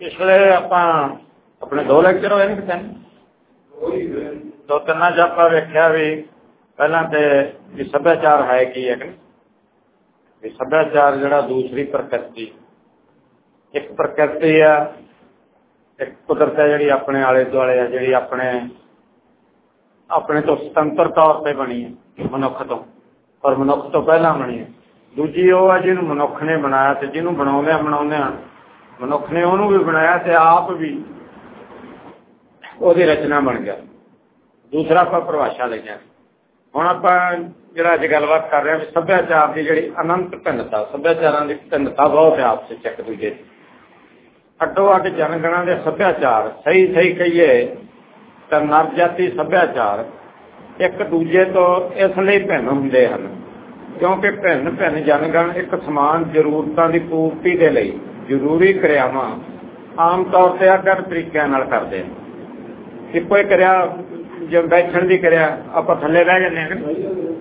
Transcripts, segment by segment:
ਪਿਛਲੇ ਆਪਾਂ ਆਪਣੇ ਦੋ ਲੈਕਚਰ ਹੋਏ ਨੇ ਕਿ ਦੋ ਤਿੰਨਾਂ ਚ ਆਪਾਂ ਵੇਖਿਆ ਵੀ ਪਹਿਲਾਂ ਤੇ ਵੀ ਸੱਭਿਆਚਾਰ ਹੈ ਕੀ ਹੈ ਕਿ ਸੱਭਿਆਚਾਰ ਜਿਹੜਾ ਦੂਸਰੀ ਪ੍ਰਕਿਰਤੀ। ਇੱਕ ਪ੍ਰਕਿਰਤੀ ਆ, ਇੱਕ ਕੁਦਰਤ ਹੈ ਜਿਹੜੀ ਆਪਣੇ ਆਲੇ ਦੁਆਲੇ ਆ, ਜਿਹੜੀ ਆਪਣੇ ਆਪਣੇ ਤੋਂ ਸੁਤੰਤਰ ਤੌਰ ਤੇ ਬਣੀ ਹੈ, ਮਨੁੱਖ ਤੋਂ। ਪਰ ਮਨੁੱਖ ਤੋਂ ਪਹਿਲਾਂ ਬਣੀ ਹੈ। ਦੂਜੀ ਉਹ ਆ ਜਿਹਨੂੰ ਮਨੁੱਖ ਨੇ ਬਣਾਇਆ ਤੇ ਜਿਹਨੂੰ ਬਣਾਉਂਦੇ ਆ ਬਣਾਉਂਦੇ ਮਨੁੱਖ ਨੇ ਉਹਨੂੰ ਵੀ ਬਣਾਇਆ ਤੇ ਆਪ ਵੀ ਉਹਦੀ ਰਚਨਾ ਬਣ ਗਿਆ। ਦੂਸਰਾ ਆਪਾਂ ਪਰਿਭਾਸ਼ਾ ਲਿਖਿਆ ਹੁਣ ਆਪਾਂ ਜਿਹੜਾ ਅੱਜ ਗੱਲਬਾਤ ਕਰ ਰਹੇ ਹਾਂ ਸੱਭਿਆਚਾਰ ਦੀ ਜਿਹੜੀ ਅਨੰਤ ਭਿੰਨਤਾ, ਸੱਭਿਆਚਾਰਾਂ ਦੀ ਭਿੰਨਤਾ ਬਹੁਤ ਹੈ ਆਪਸ ਵਿੱਚ ਇੱਕ ਦੂਜੇ ਦੀ। ਅੱਡੋ ਅੱਡ ਜਨਗਣਾਂ ਦੇ ਸੱਭਿਆਚਾਰ ਸਹੀ ਸਹੀ ਕਹੀਏ ਤਾਂ ਨਰ ਜਾਤੀ ਸੱਭਿਆਚਾਰ ਇੱਕ ਦੂਜੇ ਤੋਂ ਇਸ ਲਈ ਭਿੰਨ ਹੁੰਦੇ ਹਨ। ਕਿਉਂਕਿ ਭਿੰਨ ਭਿੰਨ ਜਨਗਣ ਇੱਕ ਸਮਾਨ ਜ਼ਰੂਰਤਾਂ ਦੀ ਪੂਰਤੀ ਦੇ ਲਈ ਜ਼ਰੂਰੀ ਕਿਰਿਆਵਾਂ ਆਮ ਤੌਰ ਤੇ ਅਗਰ ਤਰੀਕਿਆਂ ਨਾਲ ਕਰਦੇ ਨੇ। ਇੱਕੋ ਹੀ ਕਿਰਿਆ ਜੇ ਬੈਠਣ ਦੀ ਕਿਰਿਆ, ਆਪਾਂ ਥੱਲੇ ਰਹਿ ਜਾਂਦੇ ਹਾਂ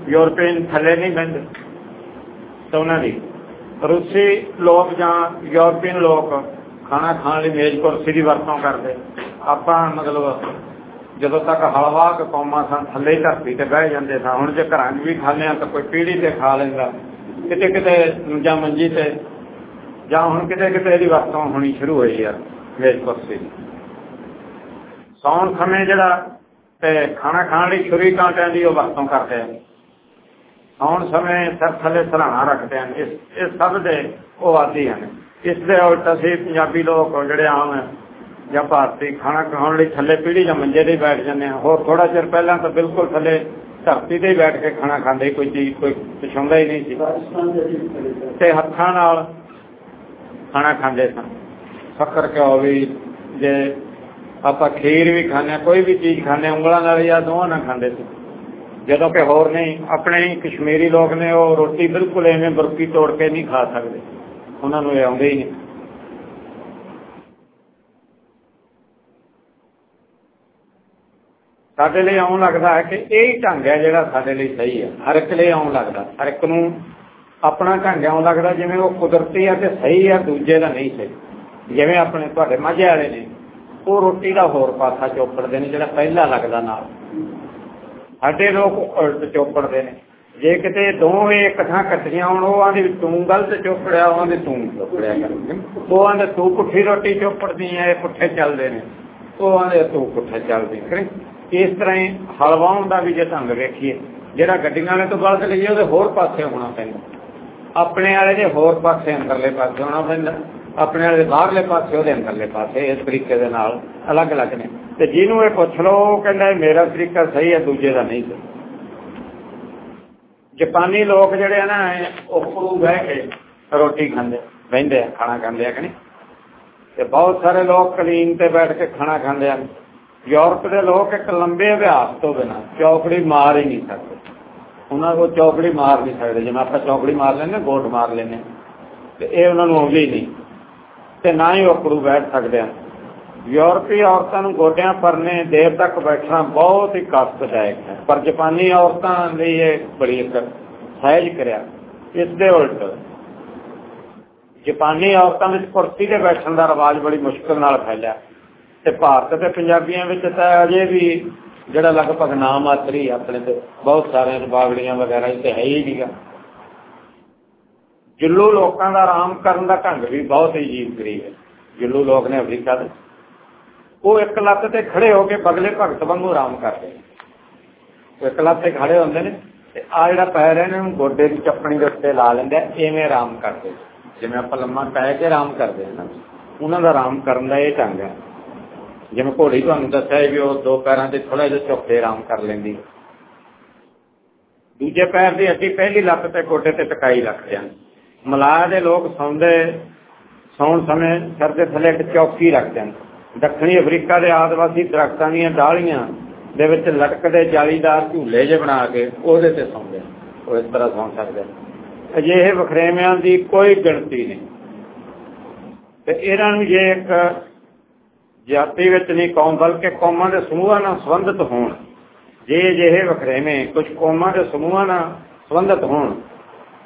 ਯੂਰਪੀਅਨ ਥੱਲੇ ਨਹੀਂ ਬਹਿੰਦੇ। ਤਾਂ ਉਹਨਾਂ ਦੀ ਰੂਸੀ ਲੋਕ ਜਾਂ ਯੂਰਪੀਅਨ ਲੋਕ ਖਾਣਾ ਖਾਣ ਲਈ ਮੇਜ਼ ਕੁਰਸੀ ਦੀ ਵਰਤੋਂ ਕਰਦੇ। ਆਪਾਂ ਮਤਲਬ ਜਦੋਂ ਤੱਕ ਹਲਵਾ ਕੌਮਾਂ ਸਨ ਥੱਲੇ ਧਰਤੀ ਤੇ ਬਹਿ ਜਾਂਦੇ ਸਾਂ, ਹੁਣ ਜੇ ਘਰਾਂ 'ਚ ਵੀ ਖਾਂਦੇ ਆ ਤਾਂ ਕੋਈ ਪੀੜੀ ਤੇ ਖਾ ਲੈਂਦਾ। ਕਿਤੇ ਕਿਤੇ ਜਾਂ ਮੰਜੀ ਤੇ, ਜਾਂ ਹੁਣ ਕਿਤੇ ਕਿਤੇ ਇਹਦੀ ਵਰਤੋਂ ਹੋਣੀ ਸ਼ੁਰੂ ਹੋਈ ਆ, ਮੇਜ਼ ਕੁਰਸੀ। ਸੌਣ ਸਮੇਂ ਜਿਹੜਾ ਤੇ ਖਾਣਾ ਖਾਣ ਲਈ ਛੁਰੀ ਕਾਂਟਿਆਂ ਦੀ ਉਹ ਵਰਤੋਂ ਕਰਦੇ ਆ। ਸੌਣ ਸਮੇਂ ਸਿਰ ਥੱਲੇ ਸਰਾਣਾ ਰੱਖਦੇ ਹਨ ਇਸ ਇਹ ਸਭ ਦੇ ਉਹ ਆਦੀ ਹਨ। ਇਸ ਦੇ ਉਲਟ ਅਸੀਂ ਪੰਜਾਬੀ ਲੋਕ ਜਿਹੜੇ ਆਮ ਜਾਂ ਭਾਰਤੀ ਖਾਣਾ ਖਾਣ ਲਈ ਥੱਲੇ ਪੀੜੀ ਜਾਂ ਮੰਜੇ ਤੇ ਬੈਠ ਜਾਂਦੇ ਆ ਹੋਰ ਥੋੜਾ ਚਿਰ ਪਹਿਲਾਂ ਤਾਂ ਬਿਲਕੁਲ ਥੱਲੇ ਧਰਤੀ ਤੇ ਬੈਠ ਕੇ ਖਾਣਾ ਖਾਂਦੇ ਕੋਈ ਚੀਜ਼ ਕੋਈ ਪਛਾਉਂਦਾ ਹੀ ਨਹੀਂ ਸੀ। ਤੇ ਹੱਥਾਂ ਨਾਲ ਖਾਣਾ ਖਾਂਦੇ ਸਨ। ਫੱਕਰ ਕਿਉਂ ਵੀ ਜੇ ਆਪਾਂ ਖੀਰ ਵੀ ਖਾਂਦੇ ਕੋਈ ਵੀ ਚੀਜ਼ ਖਾਂਦੇ ਉਂਗਲਾਂ ਨਾਲ ਜਾਂ ਦੋਹਾਂ ਨਾਲ ਖਾਂਦੇ ਸੀ। ਜਦੋਂ ਕਿ ਹੋਰ ਨਹੀਂ ਆਪਣੇ ਹੀ ਕਸ਼ਮੀਰੀ ਲੋਕ ਨੇ ਉਹ ਰੋਟੀ ਬਿਲਕੁਲ ਐਵੇਂ ਬਰਕੀ ਤੋੜ ਕੇ ਨਹੀਂ ਖਾ ਸਕਦੇ। ਉਹਨਾਂ ਨੂੰ ਇਹ ਆਉਂਦੇ ਹੀ ਨਹੀਂ। ਸਾਡੇ ਲਈ ਆਉਣ ਲੱਗਦਾ ਹੈ ਕਿ ਇਹ ਹੀ ਢੰਗ ਹੈ ਜਿਹੜਾ ਸਾਡੇ ਲਈ ਸਹੀ ਹੈ। ਹਰ ਇੱਕ ਲਈ ਆਉਣ ਲੱਗਦਾ। ਹਰ ਇੱਕ ਨੂੰ ਆਪਣਾ ਢੰਗ ਆਉਣ ਲੱਗਦਾ, ਜਿਵੇਂ ਉਹ ਕੁਦਰਤੀ ਹੈ ਤੇ ਸਹੀ ਹੈ, ਦੂਜੇ ਦਾ ਨਹੀਂ ਸਹੀ। ਜਿਵੇਂ ਆਪਣੇ ਤੁਹਾਡੇ ਮਾਝੇ ਵਾਲੇ ਨੇ, ਉਹ ਰੋਟੀ ਦਾ ਹੋਰ ਪਾਸਾ ਚੋਪੜਦੇ ਨੇ, ਜਿਹੜਾ ਪਹਿਲਾਂ ਲੱਗਦਾ ਨਾਲ। ਸਾਡੇ ਲੋਕ ਉਲਟ ਚੋਪੜਦੇ ਨੇ। ਜੇ ਕਿਤੇ ਦੋਵੇਂ ਇੱਕ ਕੱਟੀਆਂ ਹੋਣ, ਉਹ ਆਂਦੇ ਤੂੰ ਗਲਤ ਚੋਪੜਿਆ, ਉਹ ਆਂਦੇ ਤੂੰ ਚੋਪੜਿਆ ਕਰ। ਉਹ ਆਂਦੇ ਤੂੰ ਪੁੱਠੀ ਰੋਟੀ ਚੋਪੜਦੀ ਐ, ਇਹ ਪੁੱਠੇ ਚੱਲਦੇ ਨੇ। ਉਹ ਆਂਦੇ ਤੂੰ ਪੁੱਠੇ ਚੱਲਦੀ ਕਰੇ ਇਸ ਤਰ੍ਹਾਂ ਹੀ ਹਲਵਾਉਣ ਦਾ ਵੀ ਜੇ ਢੰਗ ਵੇਖੀਏ, ਜਿਹੜਾ ਗੱਡੀਆਂ ਵਾਲੇ ਤੋਂ ਗਲਤ ਲਈਏ, ਉਹਦੇ ਹੋਰ ਪਾਸੇ ਹੋਣਾ ਪੈਂਦਾ। ਆਪਣੇ ਵਾਲੇ ਦੇ ਹੋਰ ਪਾਸੇ ਅੰਦਰਲੇ ਪਾਸੇ ਹੋਣਾ ਪੈਂਦਾ। ਆਪਣੇ ਵਾਲੇ ਬਾਹਰਲੇ ਪਾਸੇ, ਉਹਦੇ ਅੰਦਰਲੇ ਪਾਸੇ, ਇਸ ਤਰੀਕੇ ਦੇ ਨਾਲ ਅਲੱਗ-ਅਲੱਗ ਨੇ। ਤੇ ਜਿਹਨੂੰ ਇਹ ਪੁੱਛ ਲਓ ਕਹਿੰਦਾ ਮੇਰਾ ਤਰੀਕਾ ਸਹੀ ਹੈ, ਦੂਜੇ ਦਾ ਨਹੀਂ ਸਹੀ। ਜਾਪਾਨੀ ਲੋਕ ਜਿਹੜੇ ਆ ਨਾ, ਉਹ ਕੋਲ ਬਹਿ ਕੇ ਰੋਟੀ ਖਾਂਦੇ, ਬਹਿੰਦੇ ਆ, ਖਾਣਾ ਖਾਂਦੇ ਆ ਕਿ ਨਹੀਂ? ਤੇ ਬਹੁਤ ਸਾਰੇ ਲੋਕ ਕਲੀਨ ਤੇ ਬੈਠ ਕੇ ਖਾਣਾ ਖਾਂਦੇ ਆ। ਯੂਰਪ ਦੇ ਲੋਕ ਇੱਕ ਲੰਬੇ ਅਭਿਆਸ ਤੋਂ ਬਿਨਾ ਚੌਕੜੀ ਮਾਰ ਹੀ ਨਹੀਂ ਸਕਦੇ। ਉਹਨਾਂ ਕੋਲ ਚੌਕੜੀ ਮਾਰ ਨਹੀਂ ਸਕਦੇ। ਜਿਵੇਂ ਆਪਾਂ ਚੌਕੜੀ ਮਾਰ ਲੈਂਦੇ ਗੋਟ ਮਾਰ ਲੈਂਦੇ ਤੇ ਇਹ ਉਹਨਾਂ ਨੂੰ ਆਉਂਦੀ ਨਹੀਂ। ਤੇ ਨਾ ਹੀ ਉਹ ਕਰੂ ਬੈਠ ਸਕਦੇ ਆ। ਯੂਰਪੀ ਔਰਤਾਂ ਨੂੰ ਗੋਡਿਆਂ ਪਰਨੇ ਦੇਰ ਤੱਕ ਬੈਠਣਾ ਬਹੁਤ ਹੀ ਕਸ਼ਟਦਾਇਕ ਹੈ। ਪਰ ਜਾਪਾਨੀ ਔਰਤਾਂ ਲਈ ਇਹ ਬੜੀ ਇੱਕ ਸਹਿਜ ਕਰਿਆ। ਇਸ ਦੇ ਉਲਟ ਜਾਪਾਨੀ ਔਰਤਾਂ ਵਿੱਚ ਕੁਰਸੀ ਤੇ ਬੈਠਣ ਦਾ ਰਿਵਾਜ ਬੜੀ ਮੁਸ਼ਕਲ ਨਾਲ ਫੈਲਿਆ। ਤੇ ਭਾਰਤ ਤੇ ਪੰਜਾਬੀਆਂ ਵਿੱਚ ਤਾਂ ਅਜੇ ਵੀ ਜਿਹੜਾ ਲਗਭਗ ਨਾਮ ਮਾਤਰੀ ਆਪਣੇ ਤੇ, ਬਹੁਤ ਸਾਰੇ ਬਾਗੜੀਆਂ ਵਗੈਰਾ ਇੱਥੇ ਹੈ ਹੀ ਨਹੀਂਗਾ ਜੁੱਲੂ ਲੋਕਾਂ ਦਾ ਆਰਾਮ ਕਰਨ ਦਾ ਢੰਗ ਵੀ ਬਹੁਤ ਹੀ ਅਜੀਬ ਗਰੀਬ ਹੈ। ਜੁੱਲੂ ਲੋਕ ਨੇ ਅਫਰੀਕਾ ਦੇ। ਉਹ ਇੱਕ ਲੱਤ ਤੇ ਖੜੇ ਹੋ ਕੇ ਬਗਲੇ ਭਗਤ ਵਾਂਗੂ ਆਰਾਮ ਕਰਦੇ ਨੇ। ਇੱਕ ਲੱਤ ਤੇ ਖੜੇ ਹੁੰਦੇ ਨੇ ਤੇ ਆ ਜਿਹੜਾ ਪੈਰ ਹੈ ਇਹਨੂੰ ਗੋਡੇ ਦੀ ਚੱਪਣੀ ਦੇ ਉੱਤੇ ਲਾ ਲੈਂਦੇ ਆ, ਐਵੇਂ ਆਰਾਮ ਕਰਦੇ ਜਿਵੇਂ ਆਪਾਂ ਲੰਮਾ ਪੈ ਕੇ ਆਰਾਮ ਕਰਦੇ ਹਾਂ ਉਹਨਾਂ ਦਾ ਆਰਾਮ ਕਰਨ ਦਾ ਇਹ ਢੰਗ ਹੈ। ਜਿਵੇਂ ਘੋੜੀ ਤੁਹਾਨੂੰ ਦੱਸਿਆ ਵੀ ਉਹ ਦੋ ਪੈਰਾਂ ਤੇ ਥੋੜਾ ਜਿਹਾ ਝੁੱਕ ਆਰਾਮ ਕਰ ਲੈਂਦੀ। ਦੂਜੇ ਪੈਰ ਦੀ ਅੱਡੀ ਪਹਿਲੀ ਲੱਤ ਤੇ ਗੋਡੇ ਤੇ ਟਿਕਾਈ ਰੱਖਦੇ ਹਨ। ਮਲਾਹ ਦੇ ਲੋਕ ਸੌਂਦੇ, ਸੌਣ ਸਮੇਂ ਸਿਰ ਦੇ ਥੱਲੇ ਇੱਕ ਚੌਕੀ ਰੱਖਦੇ ਹਨ। ਦੱਖਣੀ ਅਫਰੀਕਾ ਦੇ ਆਦਿਵਾਸੀ ਦਰਖਤਾਂ ਦੀਆਂ ਡਾਲੀਆਂ ਦੇ ਵਿੱਚ ਲਟਕਦੇ ਜਾਲੀਦਾਰ ਝੂਲੇ ਜੇ ਬਣਾ ਕੇ ਉਹਦੇ ਤੇ ਸੌਂਦੇ ਉਹ ਇਸ ਤਰ੍ਹਾਂ ਸੌਂ ਸਕਦੇ ਅਜਿਹੇ ਵਖਰੇਵਿਆਂ ਦੀ ਕੋਈ ਗਿਣਤੀ ਨਹੀਂ। ਤੇ ਇਹਨਾਂ ਨੂੰ ਜੇ ਇੱਕ ਜਾਤੀ ਵਿੱਚ ਨਹੀਂ ਕੌਮ, ਬਲਕਿ ਕੌਮਾਂ ਦੇ ਸਮੂਹਾਂ ਨਾਲ ਸੰਬੰਧਿਤ ਹੋਣ। ਜੇ ਅਜਿਹੇ ਵਖਰੇਵੇਂ ਕੁਝ ਕੌਮਾਂ ਦੇ ਸਮੂਹਾਂ ਨਾਲ ਸੰਬੰਧਿਤ ਹੋਣ,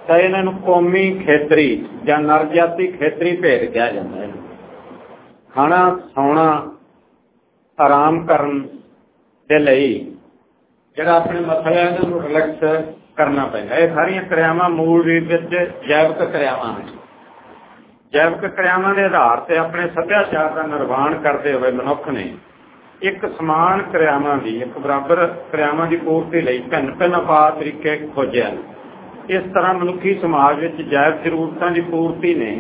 ਤਾਂ ਇਹਨਾਂ ਨੂੰ ਕੌਮੀ ਖੇਤਰੀ ਜਾਂ ਨਰਜਾਤੀ ਖੇਤਰੀ ਭੇਦ ਕਿਹਾ ਜਾਂਦਾ ਹੈ। ਖਾਣਾ, ਸੌਣਾ, ਆਰਾਮ ਕਰਨ ਦੇ ਲਈ ਜਿਹੜਾ ਆਪਣੇ ਮਸਲਿਆਂ ਨੂੰ ਰਿਲੈਕਸ ਕਰਨਾ ਪੈਂਦਾ। ਇਹ ਸਾਰੀਆਂ ਕਿਰਿਆਵਾਂ ਮੂਲ ਰੂਪ ਵਿੱਚ ਜੈਵਿਕ ਕਿਰਿਆਵਾਂ ਹਨ ਜੈਵਿਕ ਕਿਰਿਆਵਾਂ ਦੇ ਆਧਾਰ ਤੇ ਆਪਣੇ ਸੱਭਿਆਚਾਰ ਦਾ ਨਿਰਵਾਣ ਕਰਦੇ ਹੋਏ ਮਨੁੱਖ ਨੇ ਇੱਕ ਸਮਾਨ ਕਿਰਿਆਵਾਂ ਦੀ, ਇੱਕ ਬਰਾਬਰ ਕਿਰਿਆਵਾਂ ਦੀ ਪੂਰਤੀ ਲਈ ਭਿੰਨ ਭਿੰਨ ਉਪਾਅ ਤਰੀਕੇ ਖੋਜਿਆ। ਇਸ ਤਰ੍ਹਾਂ ਮਨੁੱਖੀ ਸਮਾਜ ਵਿੱਚ ਜੈਵ ਜ਼ਰੂਰਤਾਂ ਦੀ ਪੂਰਤੀ ਨੇ